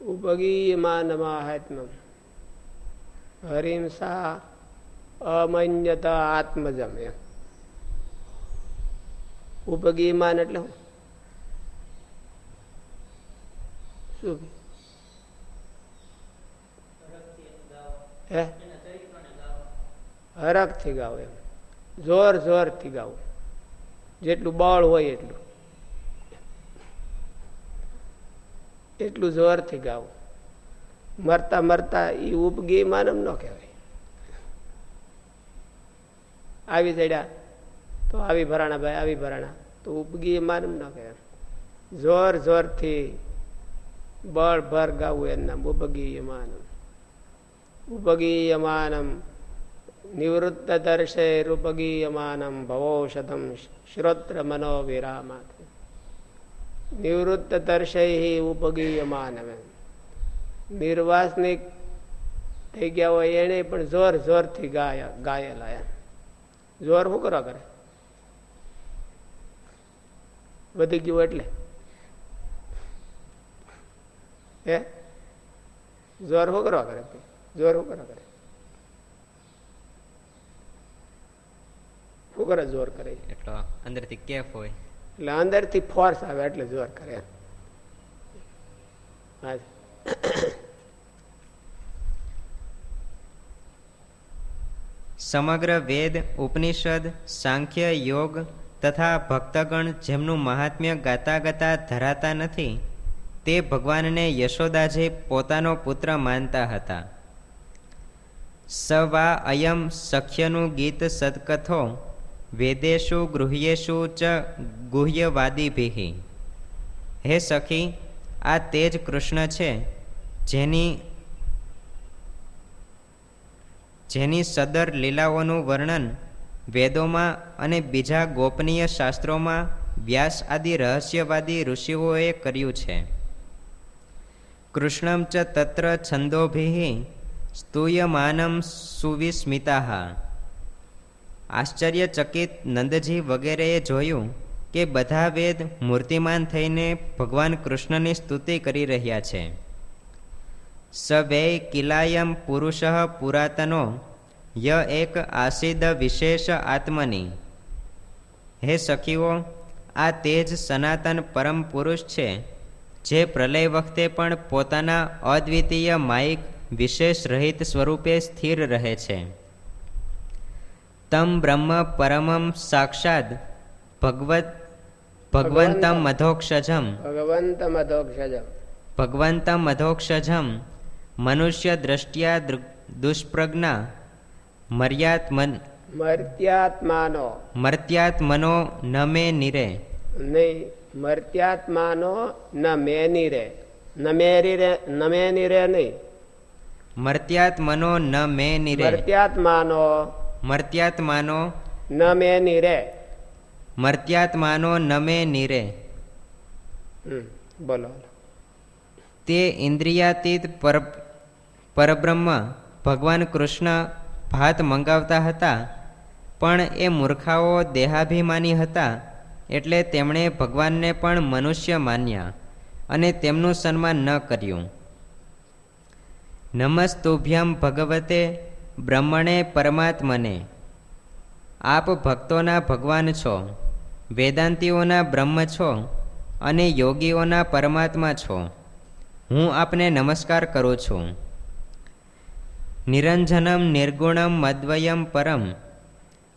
ઉપગીયમાનમાહાત્મમ હરિંસા અમન્યતા આત્મજમ એમ ઉપગીયમાન એટલે શું? હે? હરખથી ગાવ એમ. જોર જોરથી ગાવ. જેટલું બળ હોય એટલું. એટલું જોરથી ગાવ. મરતા મરતા એ ઉપગી માનમ ન કહેવાય. આવી ચડ્યા તો આવી ભરાણા ભાઈ, આવી ભરાણા. તો ઉપગી માનમ ન કહેવાય. જોર જોરથી બળ ભર ગાવું માનમ. ઉપગીયમાનમ ઉપગીયમાનમ નિવૃત્ત દર્શે રૂપગીયમાનમ ભવોષધમ શ્રોત્ર મનો વિરામાત નિવૃત્ત તરસૈ ઉપગીયમાન નિર્વાસનિક થઈ ગયા હોય એને પણ જોર જોરથી ગાયા ગાયેલા એમ. જોર શું કરવા કરે? વધી ગયું એટલે? હે? જોર શું કરવા કરે જોર શું કરવા કરે? શું કરે જોર કરે? એટલો અંદરથી કેફ હોય. એટલે અંદરથી ફોર્સ આવે એટલે જોર કરે. સમગ્ર વેદ, ઉપનિષદ, સાંખ્ય, યોગ તથા ભક્તગણ જેમનું મહાત્મ્ય ગાતા ગાતા ધરાતા નથી, તે ભગવાનને યશોદાજી પોતાનો પુત્ર માનતા હતા. સવા અયમ સખ્યનું ગીત સદકથો વેદેશુ ગૃહ્યેશુ ચ ગુહ્યવાદીભિ। હે સખી, આ તે જ કૃષ્ણ છે, જેની જેની સદર લીલાઓનું વર્ણન વેદોમાં અને બીજા ગોપનીય શાસ્ત્રોમાં વ્યાસ આદિ રહસ્યવાદી ઋષિઓએ કર્યું છે। કૃષ્ણમ ચ તત્ર છંદોભિ, સ્તુયમાનમ સુવિસ્મિતા। આશ્ચર્યચકિત નંદજી વગેરેએ જોયું કે બધા વેદ મૂર્તિમાન થઈને ભગવાન કૃષ્ણની સ્તુતિ કરી રહ્યા છે. સવે કિલાયમ પુરુષ પુરાતનો, ય એક આસિદ વિશેષ આત્મની. હે સખીઓ, આ તે જ સનાતન પરમ પુરુષ છે, જે પ્રલય વખતે પણ પોતાના અદ્વિતીય માયિક વિશેષ રહિત સ્વરૂપે સ્થિર રહે છે. તમ બ્રહ્મ પરમમ સાક્ષાત ભગવત ભગવંતમ મધોક્ષજમ. ભગવંતમ અધોક્ષજમ ભગવંતમ મધોક્ષજમ. મનુષ્ય દ્રષ્ટિયા દુષ્પ્રજ્ઞા. મર્યાત્મન મર્ત્યાત્માનો. મર્ત્યાત્મનો ન મે નિરે. નહીં મર્ત્યાત્માનો ન મે નિરે. ન મેરી રે ન મે નિરે નહીં. મર્ત્યાત્મનો ન મે નિરે. મર્ત્યાત્માનો મર્ત્યાત્માનો નમે નિરે. મર્ત્યાત્માનો નમે નિરે. બોલો. તે ઇન્દ્રિયાતીત પર પરબ્રહ્મ ભગવાન કૃષ્ણ ભાત મંગાવતા હતા પણ એ મૂર્ખાઓ દેહાભિમાની હતા એટલે તેમણે ભગવાનને પણ મનુષ્ય માન્યા અને તેમનું સન્માન ન કર્યું. નમસ્તુભ્યમ ભગવતે બ્રહ્મણે પરમાત્મને, આપ ભક્તોના ભગવાન છો, વેદાંતિઓના બ્રહ્મ છો અને યોગીઓના પરમાત્મા છો. હું આપને નમસ્કાર કરું છું. નિરંજનમ નિર્ગુણમ મદ્વયમ પરમ,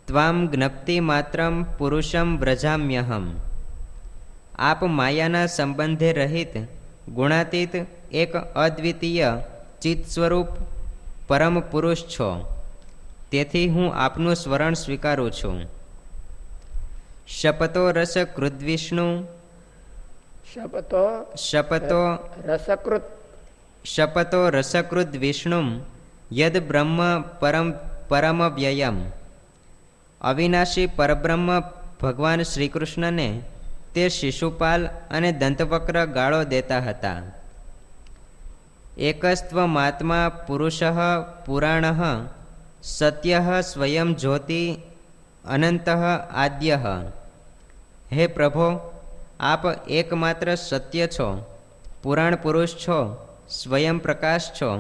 ત્વામ જ્ઞપ્તિ માત્રમ પુરુષમ વ્રજામ્યહમ. આપ માયાના સંબંધે રહિત, ગુણાતીત, એક અદ્વિતીય, ચિત્ત સ્વરૂપ પરમ પુરુષ છો. તેથી હું આપનું સ્મરણ સ્વીકારું છું. શપતો રસ વિષ્ણુ. શપતો શપતો રસકૃત શપતો રસકૃત વિષ્ણુ યદ બ્રહ્મ પરમ પરમ વ્યયમ. અવિનાશી પરબ્રહ્મ ભગવાન શ્રીકૃષ્ણને તે શિશુપાલ અને દંતવક્ર ગાળો દેતા હતા. એકસ્ત્વમાત્મા પુરુષ પુરાણ સત્ય સ્વયં જ્યોતિ અનંત આદ્ય હે પ્રભો આપ એકમાત્ર સત્ય છો પુરાણ પુરુષ છો સ્વયં પ્રકાશ છો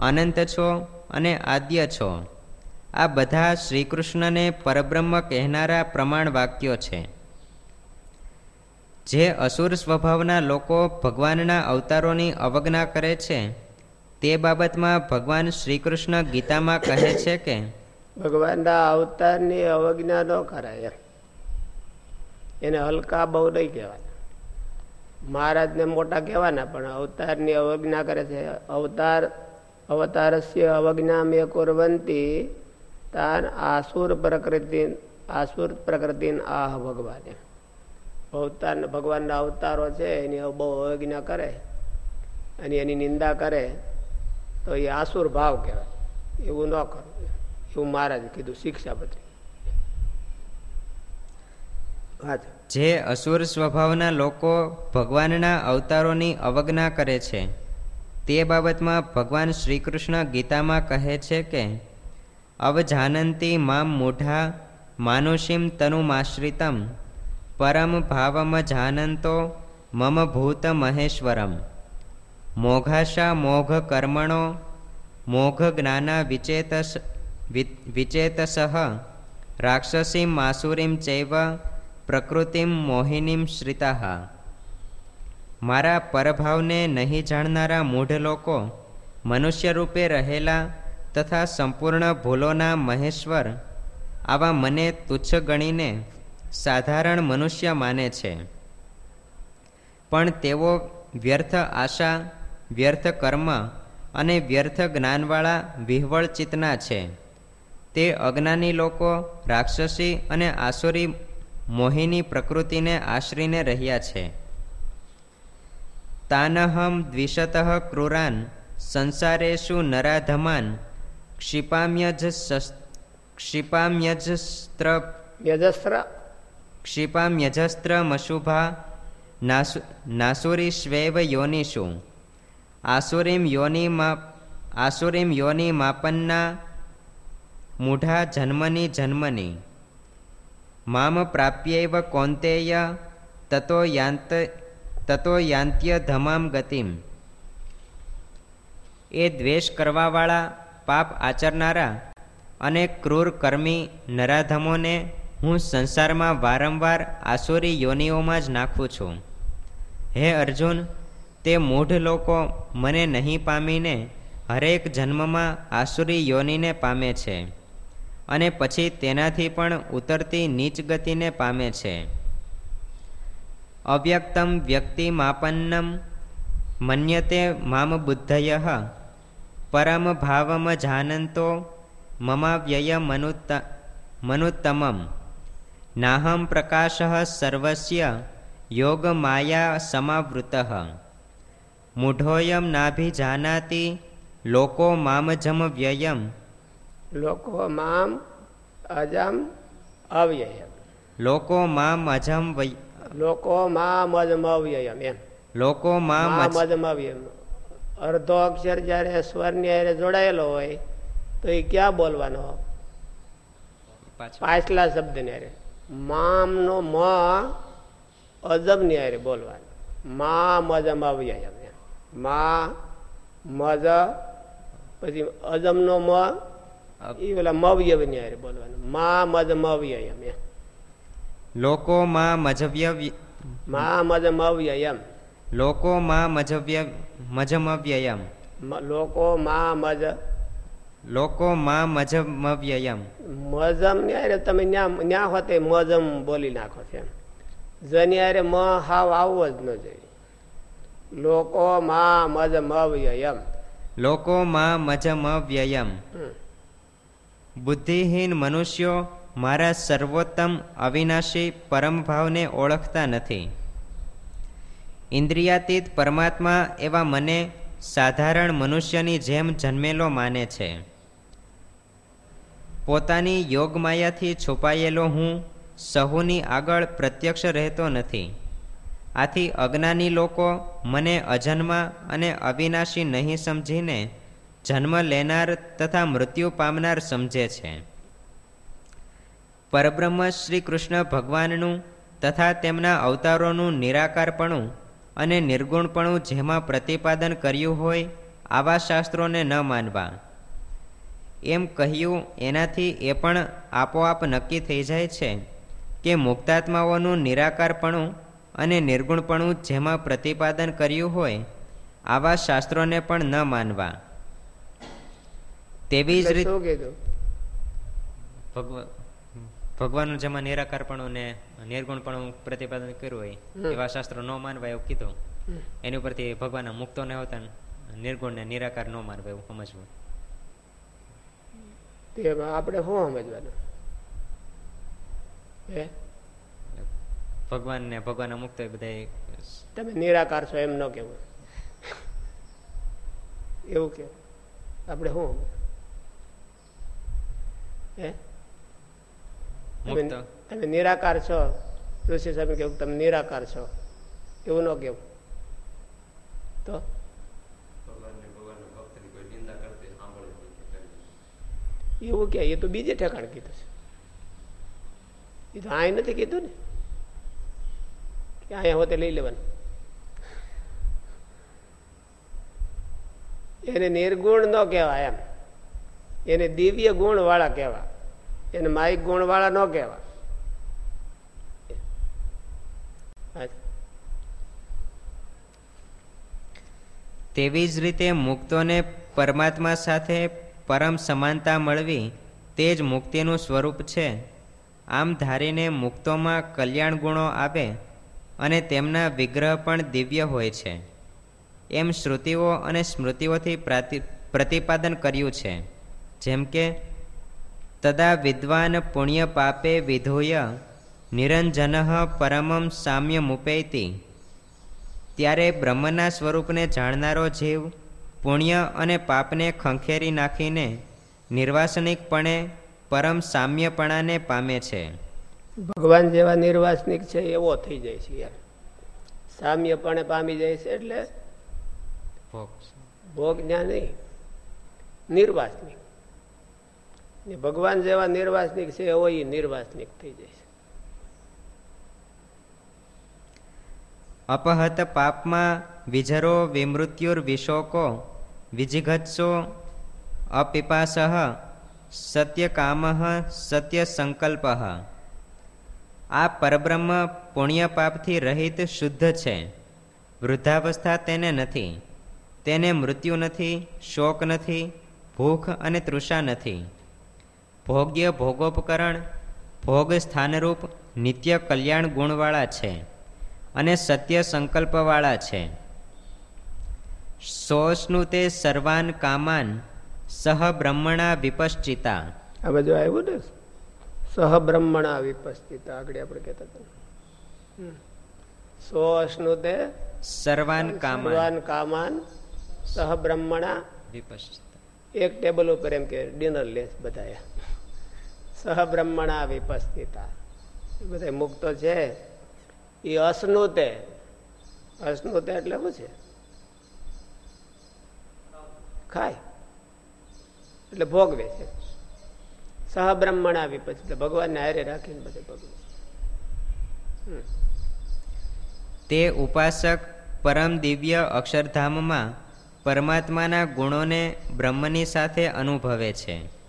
અનંત છો અને આદ્ય છો આ બધા શ્રીકૃષ્ણને પરબ્રહ્મ કહેનારા પ્રમાણ વાક્યો છે જે અસુર સ્વભાવના લોકો ભગવાનના અવતારોની અવજ્ઞા કરે છે, તે બાબતમાં ભગવાન શ્રીકૃષ્ણ ગીતામાં કહે છે કે, ભગવાનના અવતારની અવજ્ઞા ન કરાય એને હલકા બહુ નહીં કહેવાય. મહારાજને મોટા કહેવાના, પણ અવતારની અવજ્ઞા કરે છે. અવતાર, અવતારસ્ય અવજ્ઞા મેં કુરવંતી, તાન આસુર પ્રકૃતિ આસુર પ્રકૃતિ આહ ભગવાને. અવતાર ભગવાનના અવતારો છે, એની બહુ અવજ્ઞા કરે, અને એની નિંદા કરે, તો એ આસુર ભાવ કહેવાય. એવું ન કરવું એવું મહારાજ કીધું શિક્ષાપત્રી. જે અસુર સ્વભાવના લોકો ભગવાનના અવતારોની અવજ્ઞા કરે છે, તે બાબતમાં ભગવાન શ્રી કૃષ્ણ ગીતામાં કહે છે કે, અવજાનંતી મામ મૂઢા, માનુષીમ તનુમાશ્રિતમ પરમ ભાવમ જાનંતો મમ ભૂત મહેશ્વરમ મોઘાશા મોઘ કર્મણો મોઘ જ્ઞાના વિચેતસ વિચેતસ રાક્ષસીમ માસુરીમ ચૈવ પ્રકૃતિમ મોહિનીમ શ્રિતા મારા પરભાવને નહીં જાણનારા મૂઢ લોકો મનુષ્ય રૂપે રહેલા તથા સંપૂર્ણ ભૂલોના મહેશ્વર આવા મને તુચ્છ ગણીને સાધારણ મનુષ્ય માને છે. પણ તેઓ વ્યર્થ આશા, વ્યર્થ કર્મ અને વ્યર્થ જ્ઞાનવાળા વિહવળ ચિતના છે. તે અજ્ઞાની લોકો, રાક્ષસી અને આસુરી મોહિની પ્રકૃતિને આશરીને રહ્યા છે. તાનહમ દ્વિશત ક્રૂરાન, સંસારેશુ નરાધમાન, ક્ષિપામ્યજ ક્ષિપામ્યજસ્ત્ર યજસ્ત્ર ક્ષિપામ્યજસ્ત્ર મશુભા નાસુરીશ્વૈવ યોનિષુ. આસુરીમ યોનિમા આસુરીમ યોનિ માપન્ના મૂઢા જન્મની જન્મની. મામ પ્રાપ્યૈવ કૌંતેય તતો યાંત, તતો યાંત્ય ધમામ ગતિમ. એ દ્વેષ કરવાવાળા પાપ આચરનારા અને ક્રૂર કર્મી નરાધમોને હું સંસારમાં વારંવાર આસુરી યોનિઓમાં જ નાખું છું. હે અર્જુન, તે મૂઢ લોકો મને નહીં પામીને હરેક જન્મમાં આસુરી યોનિને પામે છે અને પછી તેનાથી પણ ઉતરતી નીચ ગતિને પામે છે. અવ્યક્તમ વ્યક્તિમાપન્નમ મન્યતે મામ બુદ્ધય પરમ ભાવમ જાનંતો મમાવ્યય મનુત મનુત્તમમ. નાહમ પ્રકાશ સર્વસ્ય યોગ માયા સમાવૃત. મૂઢોયમ નાભિજાનાતિ લોકો મામજમ વ્યયમ. લોકો મામ અજમ અવ્યયમ. લોકો મામ અજમ લોકો મામ અજમ અવ્યયમ એમ. લોકો મામ અજમ અવ્યયમ. અર્ધો અક્ષર જ્યારે સ્વરની જોડાયેલો હોય તો એ ક્યાં બોલવાનો? પાછલા શબ્દની હારે મામ નો મ અજમની હારે બોલવાનો મા મજમ અવ્યયમ મા મજ પછી અજમ નો મ એ ઓલા મવ્યવની હારે બોલવાનું મા મજ મવ્યયમ એમ લોકો માં મજવ્ય મા મજ મવ્યયમ લોકો માં મજવ્ય મજમવ્યયમ લોકો મા મજ લોકો માં મજમવ્યયમ મજમ ને અરે તમે ન્યા હોતે મજમ બોલી નાખો છે જની અરે મ હાવ આવવો જ ન જોઈએ. લોકો મા મજમવ્યયમ લોકો માં મજમવ્યયમ બુદ્ધિહીન મનુષ્યો મારા સર્વોત્તમ અવિનાશી પરમ ભાવને ઓળખતા નથી. ઇન્દ્રિયાતીત પરમાત્મા એવા મને સાધારણ મનુષ્યની જેમ જન્મેલો માને છે. પોતાની યોગમાયાથી છુપાયેલો હું સહુની આગળ પ્રત્યક્ષ રહેતો નથી. આથી અજ્ઞાની લોકો મને અજન્મા અને અવિનાશી નહીં સમજીને જન્મ લેનાર તથા મૃત્યુ પામનાર સમજે છે. પરબ્રહ્મ શ્રી કૃષ્ણ ભગવાનનું તથા તેમના અવતારોનું નિરાકારપણું અને નિર્ગુણપણું જેમાં પ્રતિપાદન કર્યું હોય આવા શાસ્ત્રોને ન માનવા. એમ કહ્યું એનાથી એ પણ આપોઆપ નક્કી થઈ જાય છે કે મુક્તાત્માઓનું નિરાકારપણું અને નિર્ગુણપણું જેમાં પ્રતિપાદન કર્યું હોય આવા શાસ્ત્રોને પણ ન માનવા. તેવી જ રીતે ભગવાનનું જેમાં નિરાકારપણું ને નિર્ગુણપણું પ્રતિપાદન કર્યું હોય એવા શાસ્ત્રો ન માનવા એવું કીધું. એની ઉપરથી ભગવાનના મુક્તો ને હોતા નિર્ગુણ ને નિરાકાર ન માનવા એવું સમજવું. આપણે શું સમજવાનું? ભગવાન ને ભગવાન મુક્ત બધા તમે નિરાકાર છો એમ ન કેવું એવું કે? આપણે શું હે? તમે નિરાકાર છો. ઋષિ સાહેબ કેવું તમે નિરાકાર છો. એવું ન કેવું તો? એવું કે, એ તો બીજે ઠેકાણ કીધું છે. એ તો અહીં નથી કીધું ને. કે અહીંયા હોતે લઈ લેવાનું. એને નિર્ગુણ ન કહેવાય એમ. એને દિવ્ય ગુણ વાળા કહેવા એને માઇક ગુણ વાળા ન કહેવા તેવી જ રીતે મુક્તોને પરમાત્મા સાથે પરમ સમાનતા મળવી તે જ મુક્તિનું સ્વરૂપ છે. આમ ધારીને મુક્તોમાં કલ્યાણ ગુણો આવે અને તેમના વિગ્રહ પણ દિવ્ય હોય છે. એમ શ્રુતિઓ અને સ્મૃતિઓથી પ્રતિપાદન કર્યું છે. જેમ કે તદા વિદ્વાન પુણ્ય પાપે વિધોય નિરંજન પરમમ સામ્ય મુપૈતી ત્યારે બ્રહ્મના સ્વરૂપને જાણનારો જીવ પુણ્ય અને પાપને ખંખેરી નાખીને નિર્વાસનિકપણે પરમ સામ્યપણાને પામે છે. ભગવાન જેવા નિર્વાસનિક છે એવો થઈ જાય છે યાર. સામ્યપણે પામી જાય છે એટલે ભોગ જ્ઞાન નહીં નિર્વાસનિક. ભગવાન જેવા નિર્વાસનિક છે, એવો એ નિર્વાસનિક થઈ જાય છે. અપહત પાપમાં વિજરો વિમૃત્યુર વિશોકો, વિજિઘત્સો અપિપાસ સત્યકામ સત્ય સંકલ્પ આ પરબ્રહ્મ પુણ્ય પાપથી રહિત શુદ્ધ છે. વૃદ્ધાવસ્થા તેને નથી. તેને મૃત્યુ નથી, શોક નથી, ભૂખ અને તૃષા નથી. ભોગ્ય ભોગોપકરણ ભોગ સ્થાનરૂપ નિત્ય કલ્યાણ ગુણવાળા છે અને સત્ય સંકલ્પવાળા છે. સોસનું તે સર્વાન કામાન સહ બ્રહ્મણા વિપશ્ચિતા. આ બધું આવ્યું ને? સહ બ્રહ્મણા વિપશ્ચિતા આગળ આપણે કહેતા હતા. સોસનું તે સર્વાન કામાન. સર્વાન કામાન સહ બ્રહ્મણા વિપશ્ચિતા. એક ટેબલ ઉપર એમ કે ડિનર લે બધા સહ વિપસ્થિતા એ બધા મુક્તો છે. એ અસ્નુતે. અસ્નુતે એટલે શું છે? ખાય. એટલે ભોગવે છે. સહબ્રહ્મણા આવી એટલે ભગવાનને હારે રાખીને બધે ભોગવે તે ઉપાસક પરમ દિવ્ય અક્ષરધામમાં પરમાત્માના ગુણોને બ્રહ્મની સાથે અનુભવે છે.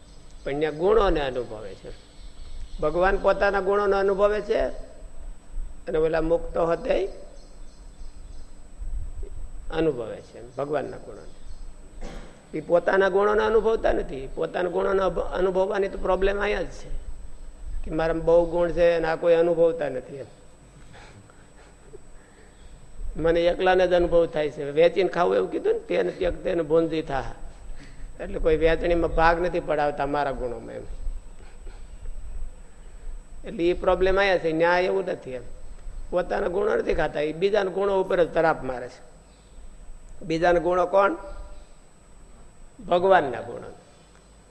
પણ ત્યાં ગુણોને અનુભવે છે. ભગવાન પોતાના ગુણોને અનુભવે છે અને ઓલા મુક્ત હતે અનુભવે છે ભગવાનના ગુણોને. એ પોતાના ગુણોને અનુભવતા નથી. પોતાના ગુણોને અનુભવવાની તો પ્રોબ્લેમ અહીંયા જ છે. કે મારા બહુ ગુણ છે અને આ કોઈ અનુભવતા નથી મને એકલાને જ અનુભવ થાય છે. વેચીને ખાવું એવું કીધું ને, તેને ત્યક તેને ભૂંજી થા એટલે કોઈ વેચણીમાં ભાગ નથી પડાવતા મારા ગુણોમાં એમ. એટલે એ પ્રોબ્લેમ આવ્યા છે, ન્યાય એવું નથી એમ. પોતાના ગુણો નથી ખાતા એ બીજાના ગુણો ઉપર જ તરાપ મારે છે. બીજાના ગુણો કોણ? ભગવાનના ગુણો.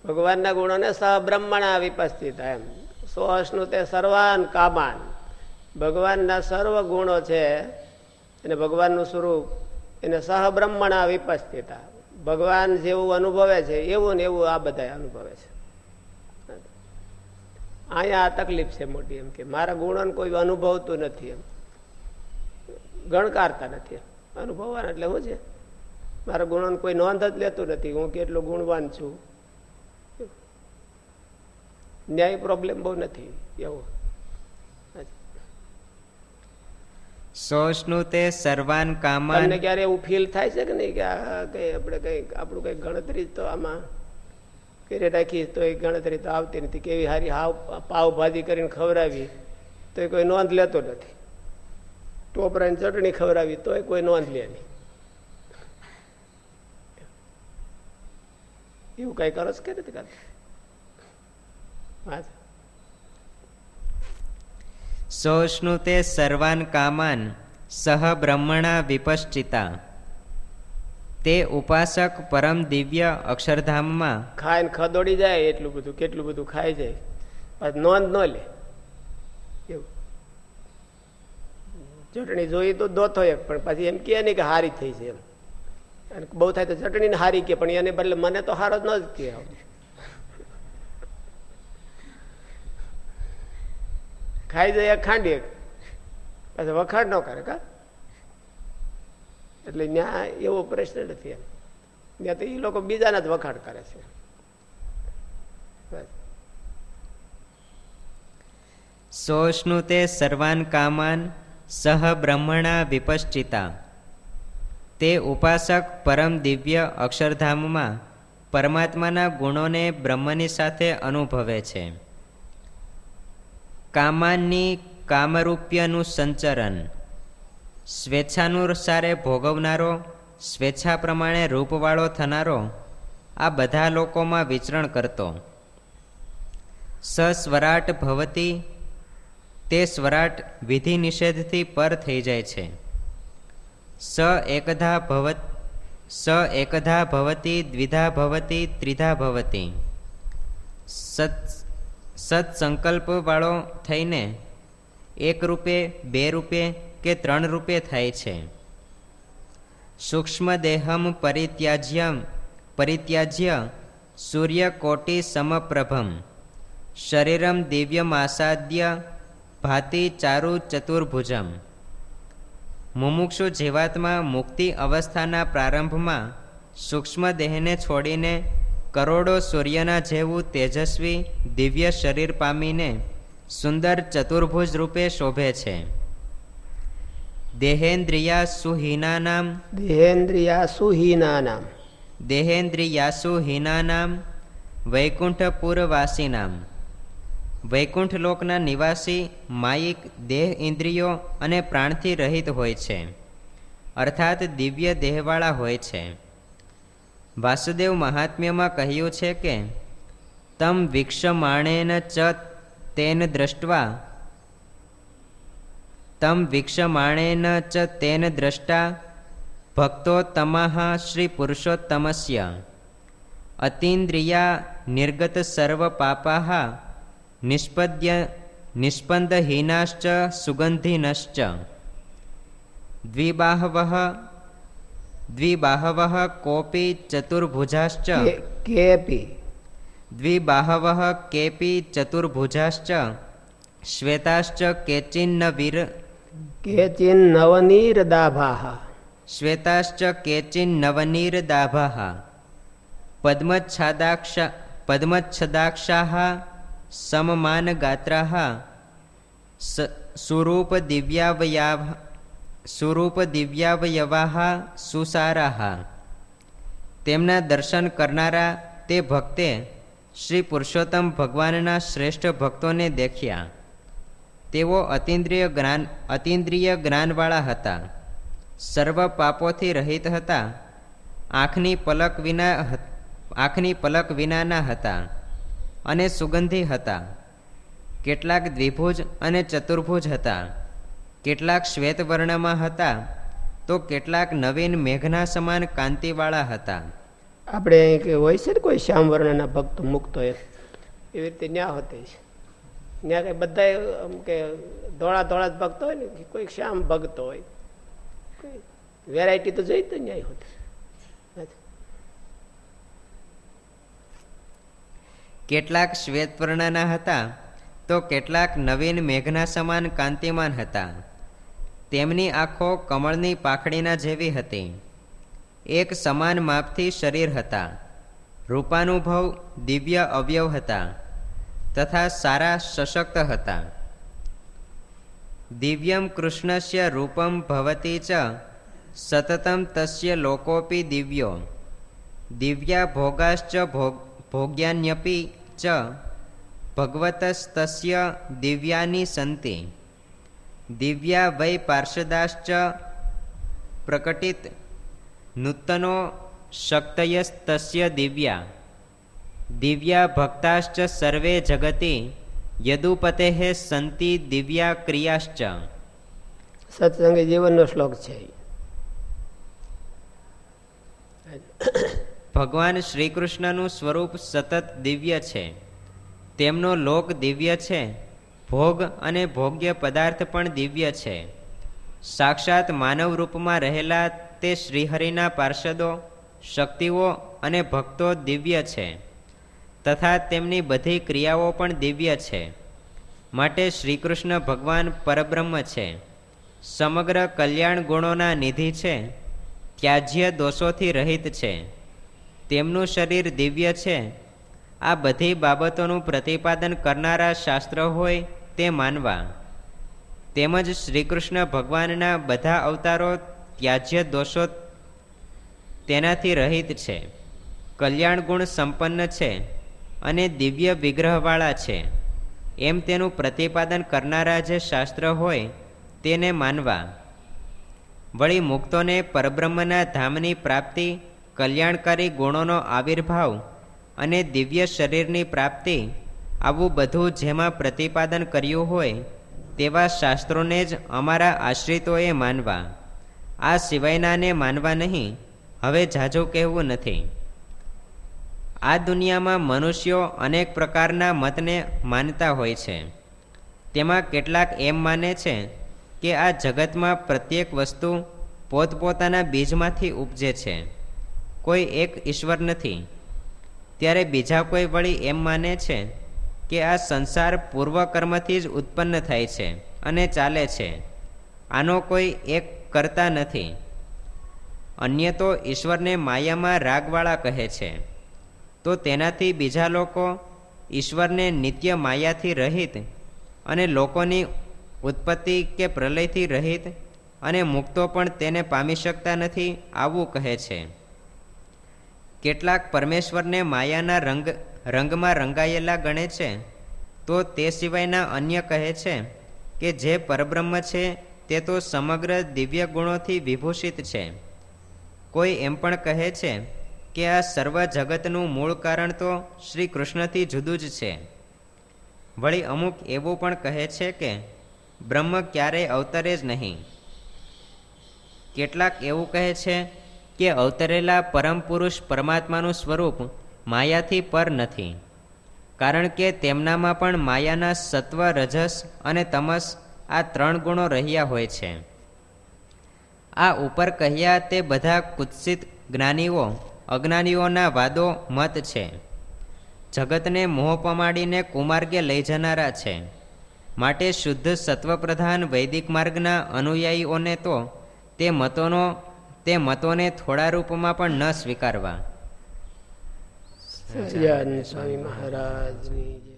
ભગવાનના ગુણોને સબ્રહ્મણા વિપસ્થિત એમ. સોહસનું તે સર્વાન કામાન. ભગવાનના સર્વ ગુણો છે અને ભગવાનનું સ્વરૂપ, એને સહબ્રહ્મણા વિપસ્થિતા. ભગવાન જેવું અનુભવે છે, એવું ને એવું આ બધા અનુભવે છે. અહીંયા આ તકલીફ છે મોટી એમ કે મારા ગુણોને કોઈ અનુભવતું નથી એમ. ગણકારતા નથી અનુભવવાના એટલે શું છે? મારા ગુણોને કોઈ નોંધ જ લેતું નથી. હું કેટલો ગુણવાન છું? ન્યાય પ્રોબ્લેમ બહુ નથી. એવો. સોસનું તે સર્વાન કામાન. તમને ક્યારે એવું ફીલ થાય છે કે નહીં કે કઈ આપણે કઈ, આપણું કઈ ગણતરી તો આમાં કરી રાખી તો એ ગણતરી તો આવતી નથી. કેવી સારી હાવ પાવભાજી કરીને ખવડાવી તો કોઈ નોંધ લેતો નથી. ટોપરાની ચટણી ખવડાવી તો કોઈ નોંધ લે નહીં. એવું કઈ કરો કે નથી કરતા? હા સોષ્ણુ તે સર્વાન કામાન, સહ બ્રહ્મણા વિપશ્ચિતા. તે ઉપાસક પરમ દિવ્ય અક્ષરધામમાં ખાઈને ખદોડી જાય, એટલું બધું, કેટલું બધું ખાઈ જાય. નોંધ ન લે. એવું. ચટણી જોઈ તો દોથો એક, પણ પછી એમ કે નહીં કે હારી થઈ છે એમ. અને બહુ થાય તો ચટણી હારી કે પણ એને બદલે મને તો હારો જ ન જ કે ખાઈ જાય, ખાંડી પછી વખાણ ન કરે, કા? એટલે ત્યાં એવો પ્રશ્ન નથી એમ. ત્યાં તો એ લોકો બીજાના જ વખાણ કરે છે. સોષ્ણુ તે સર્વાન કામાન, સહ બ્રહ્મણા વિપશ્ચિતા. તે ઉપાસક પરમ દિવ્ય અક્ષરધામમાં પરમાત્માના ગુણોને બ્રહ્મની સાથે અનુભવે છે. કામાનની કામરૂપ્યનું સંચરણ. સ્વેચ્છાનુસારે ભોગવનારો, સ્વેચ્છા પ્રમાણે રૂપવાળો થનારો, આ બધા લોકોમાં વિચરણ કરતો. સસ્વરાટ ભવતી, તે સ્વરાટ વિધિ નિષેધથી પર થઈ જાય છે. સ એકધા ભવત, સ એકધા ભવતી, દ્વિધા ભવતી, ત્રિધા ભવતી. સત સત્સંકલ્પવાળો થઈને એક રૂપે, બે રૂપે કે ત્રણ રૂપે થાય છે. સૂક્ષ્મ દેહમ પરિત્યાજ્યમ, પરિત્યાજ્ય સૂર્યકોટિ સમપ્રભમ, શરીરમ દિવ્યમાસાદ્ય ભાતિ ચારુ ચતુર્ભુજમ. મુમુક્ષુ જીવાત્મા મુક્તિ અવસ્થાના પ્રારંભમાં સૂક્ષ્મ દેહને છોડીને કરોડો સૂર્યના જેવું તેજસ્વી દિવ્ય શરીર પામીને સુંદર ચતુર્ભુજ રૂપે શોભે છે. દેહેન્દ્રિયા સુહીનાનામ દેહેન્દ્રિયાસુ હીનાનામ દેહેન્દ્રિયાસુ હીનાનામ વૈકુંઠપુરવાસીનામ. વૈકુંઠ લોકના નિવાસી માયિક દેહ ઇન્દ્રિયો અને પ્રાણથી રહિત હોય છે. અર્થાત દિવ્ય દેહવાળા હોય છે. વાસુદેવ મહાત્મ્યમાં કહ્યું છે કે, તમ વિક્ષમાણેન ચ તેન દ્રષ્ટવા. તમ વિક્ષમાણેન ચ તેન દ્રષ્ટા ભક્તો તમાહ શ્રી પુરુષોત્તમસ્ય. અતીન્દ્રિયા નિર્ગત સર્વ પાપા નિષ્પદ્ય નિષ્પંદહીનાશ્ચ સુગંધિનશ્ચ. દ્વિબાહવ દ્વિબાહવ કોપી ચતુર્ભુજાશ્ચ કેપી દ્વિબાહવઃ કેપી ચતુર્ભુજાશ્ચ શ્વેતાશ્ચ કેચિન્ન વીર કેચિન નવનીર દાભા શ્વેતાશ્ચ કેચિન્નવનીરદાભાः પદ્મચ્છાદાક્ષ પદ્મચ્છદાક્ષાः સમમાનગાત્રાः સુરૂપદિવ્યાવયાવ સુરૂપદિવ્યાવયવાः સુસારાહા તેમના દર્શન કરનારા તે ભક્તે શ્રી પુરુષોત્તમ ભગવાનના શ્રેષ્ઠ ભક્તોને દેખ્યા. તેઓ અતિન્દ્રિય જ્ઞાન, અતિન્દ્રિય જ્ઞાનવાળા હતા. સર્વ પાપોથી રહિત હતા. આંખની પલક વિના આંખની પલક વિનાના હતા અને સુગંધી હતા. કેટલાક દ્વિભુજ અને ચતુર્ભુજ હતા. કેટલાક શ્વેતવર્ણમાં હતા તો કેટલાક નવીન મેઘના સમાન કાંતિવાળા હતા. આપણે હોય છે ને કોઈ શ્યામ વર્ણના ભક્ત મુક્ત હોય એવી રીતે ન્યા હોતે છે. ત્યાં કઈ બધા આમ કે ધોળા ધોળા જ ભક્ત હોય ને કોઈ શ્યામ ભક્ત હોય. વેરાયટી તો જોઈ તો ન્યાય હોતી. કેટલાક શ્વેતવર્ણના હતા તો કેટલાક નવીન મેઘના સમાન કાંતિમાન હતા. તેમની આંખો કમળની પાખડીના જેવી હતી. એક સમાન માપથી શરીર હતા. રૂપાનુભવ, દિવ્ય અવયવ હતા તથા સારા સશક્ત હતા. દિવ્યમ કૃષ્ણસ્ય રૂપમ ભવતી ચ, સતતમ તસ્ય લોકોપી દિવ્યો. દિવ્યા ભોગાશ્ચ ભોગ્યાન્યપી ચ, ભગવતસ્તસ્ય દિવ્યાની સંતિ. દિવ્યા વૈ પાર્ષદાશ્ચ પ્રકટિત નૂતનો શક્તયસ્તસ્ય દિવ્યા. દિવ્યા ભક્તાશ્ચ સર્વે જગતિ યદુપતે સંતિ દિવ્યા ક્રિયાશ્ચ. સત્સંગી જીવનનો શ્લોક છે. ભગવાન શ્રી કૃષ્ણનું સ્વરૂપ સતત દિવ્ય છે. તેમનો લોક દિવ્ય છે. ભોગ અને ભોગ્ય પદાર્થ પણ દિવ્ય છે. સાક્ષાત માનવ રૂપમાં રહેલા તે શ્રીહરિના પાર્ષદો, શક્તિઓ અને ભક્તો દિવ્ય છે, તથા તેમની બધી ક્રિયાઓ પણ દિવ્ય છે. માટે શ્રીકૃષ્ણ ભગવાન પરબ્રહ્મ છે. સમગ્ર કલ્યાણ ગુણોના નિધિ છે. ત્યાજ્ય દોષોથી રહિત છે. તેમનું શરીર દિવ્ય છે. આ બધી બાબતોનું પ્રતિપાદન કરનારા શાસ્ત્ર હોય તે માનવા. તેમજ શ્રીકૃષ્ણ ભગવાનના બધા અવતારો ત્યાજ્ય દોષો તેનાથી રહિત છે. કલ્યાણ ગુણ સંપન્ન છે અને દિવ્ય વિગ્રહવાળા છે. એમ તેનું પ્રતિપાદન કરનારા જે શાસ્ત્ર હોય તેને માનવા. વળી મુક્તોને પરબ્રહ્મના ધામની પ્રાપ્તિ, કલ્યાણકારી ગુણોનો આવિર્ભાવ અને દિવ્ય શરીરની પ્રાપ્તિ આવું બધું જેમાં પ્રતિપાદન કર્યું હોય, તેવા શાસ્ત્રોને જ અમારા આશ્રિતોએ માનવા. આ સિવાયનાને માનવા નહીં, હવે ઝાઝું કહેવું નથી. આ દુનિયામાં મનુષ્યો અનેક પ્રકારના મતને માનતા હોય છે. તેમાં કેટલાક એમ માને છે કે આ જગતમાં પ્રત્યેક વસ્તુ પોતપોતાના બીજમાંથી ઉપજે છે. કોઈ એક ઈશ્વર નથી. ત્યારે બીજા કોઈ વળી એમ માને છે કે આ સંસાર પૂર્વકર્મથી જ ઉત્પન્ન થાય છે અને ચાલે છે. આનો કોઈ એક કરતા નથી. અન્ય તો ઈશ્વરને માયામાં રાગવાળા કહે છે. તો તેનાથી બીજા લોકો ઈશ્વરને નિત્ય માયાથી રહિત અને લોકોની ઉત્પત્તિ કે પ્રલયથી રહિત અને મુક્તો પણ તેને પામી શકતા નથી, આવું કહે છે. કેટલાક પરમેશ્વરને માયાના રંગ રંગમાં રંગાયેલા ગણે છે, તો તે સિવાયના અન્ય કહે છે કે જે પરબ્રહ્મ છે, તે તો સમગ્ર દિવ્ય ગુણોથી વિભૂષિત છે. કોઈ એમ પણ કહે છે કે આ સર્વ જગતનું મૂળ કારણ તો શ્રી કૃષ્ણથી જુદું જ છે. વળી અમુક એવું પણ કહે છે કે બ્રહ્મ ક્યારેય અવતરે જ નહીં. કેટલાક એવું કહે છે કે અવતરેલા પરમ પુરુષ પરમાત્માનું સ્વરૂપ માયાથી પર નથી. કારણ કે તેમનામાં પણ માયાના સત્વ, રજસ અને તમસ આ ત્રણ ગુણો રહ્યા હોય છે. આ ઉપર કહ્યા તે બધા કુત્સિત જ્ઞાનીઓ, અજ્ઞાનીઓના વાદો મત છે. જગતને મોહ પમાડીને કુમાર્ગે લઈ જનારા છે. માટે શુદ્ધ સત્વપ્રધાન વૈદિક માર્ગના અનુયાયીઓને તો તે મતોનો, તે મતોને થોડા રૂપમાં પણ ન સ્વીકારવા. સ્વામી મહારાજની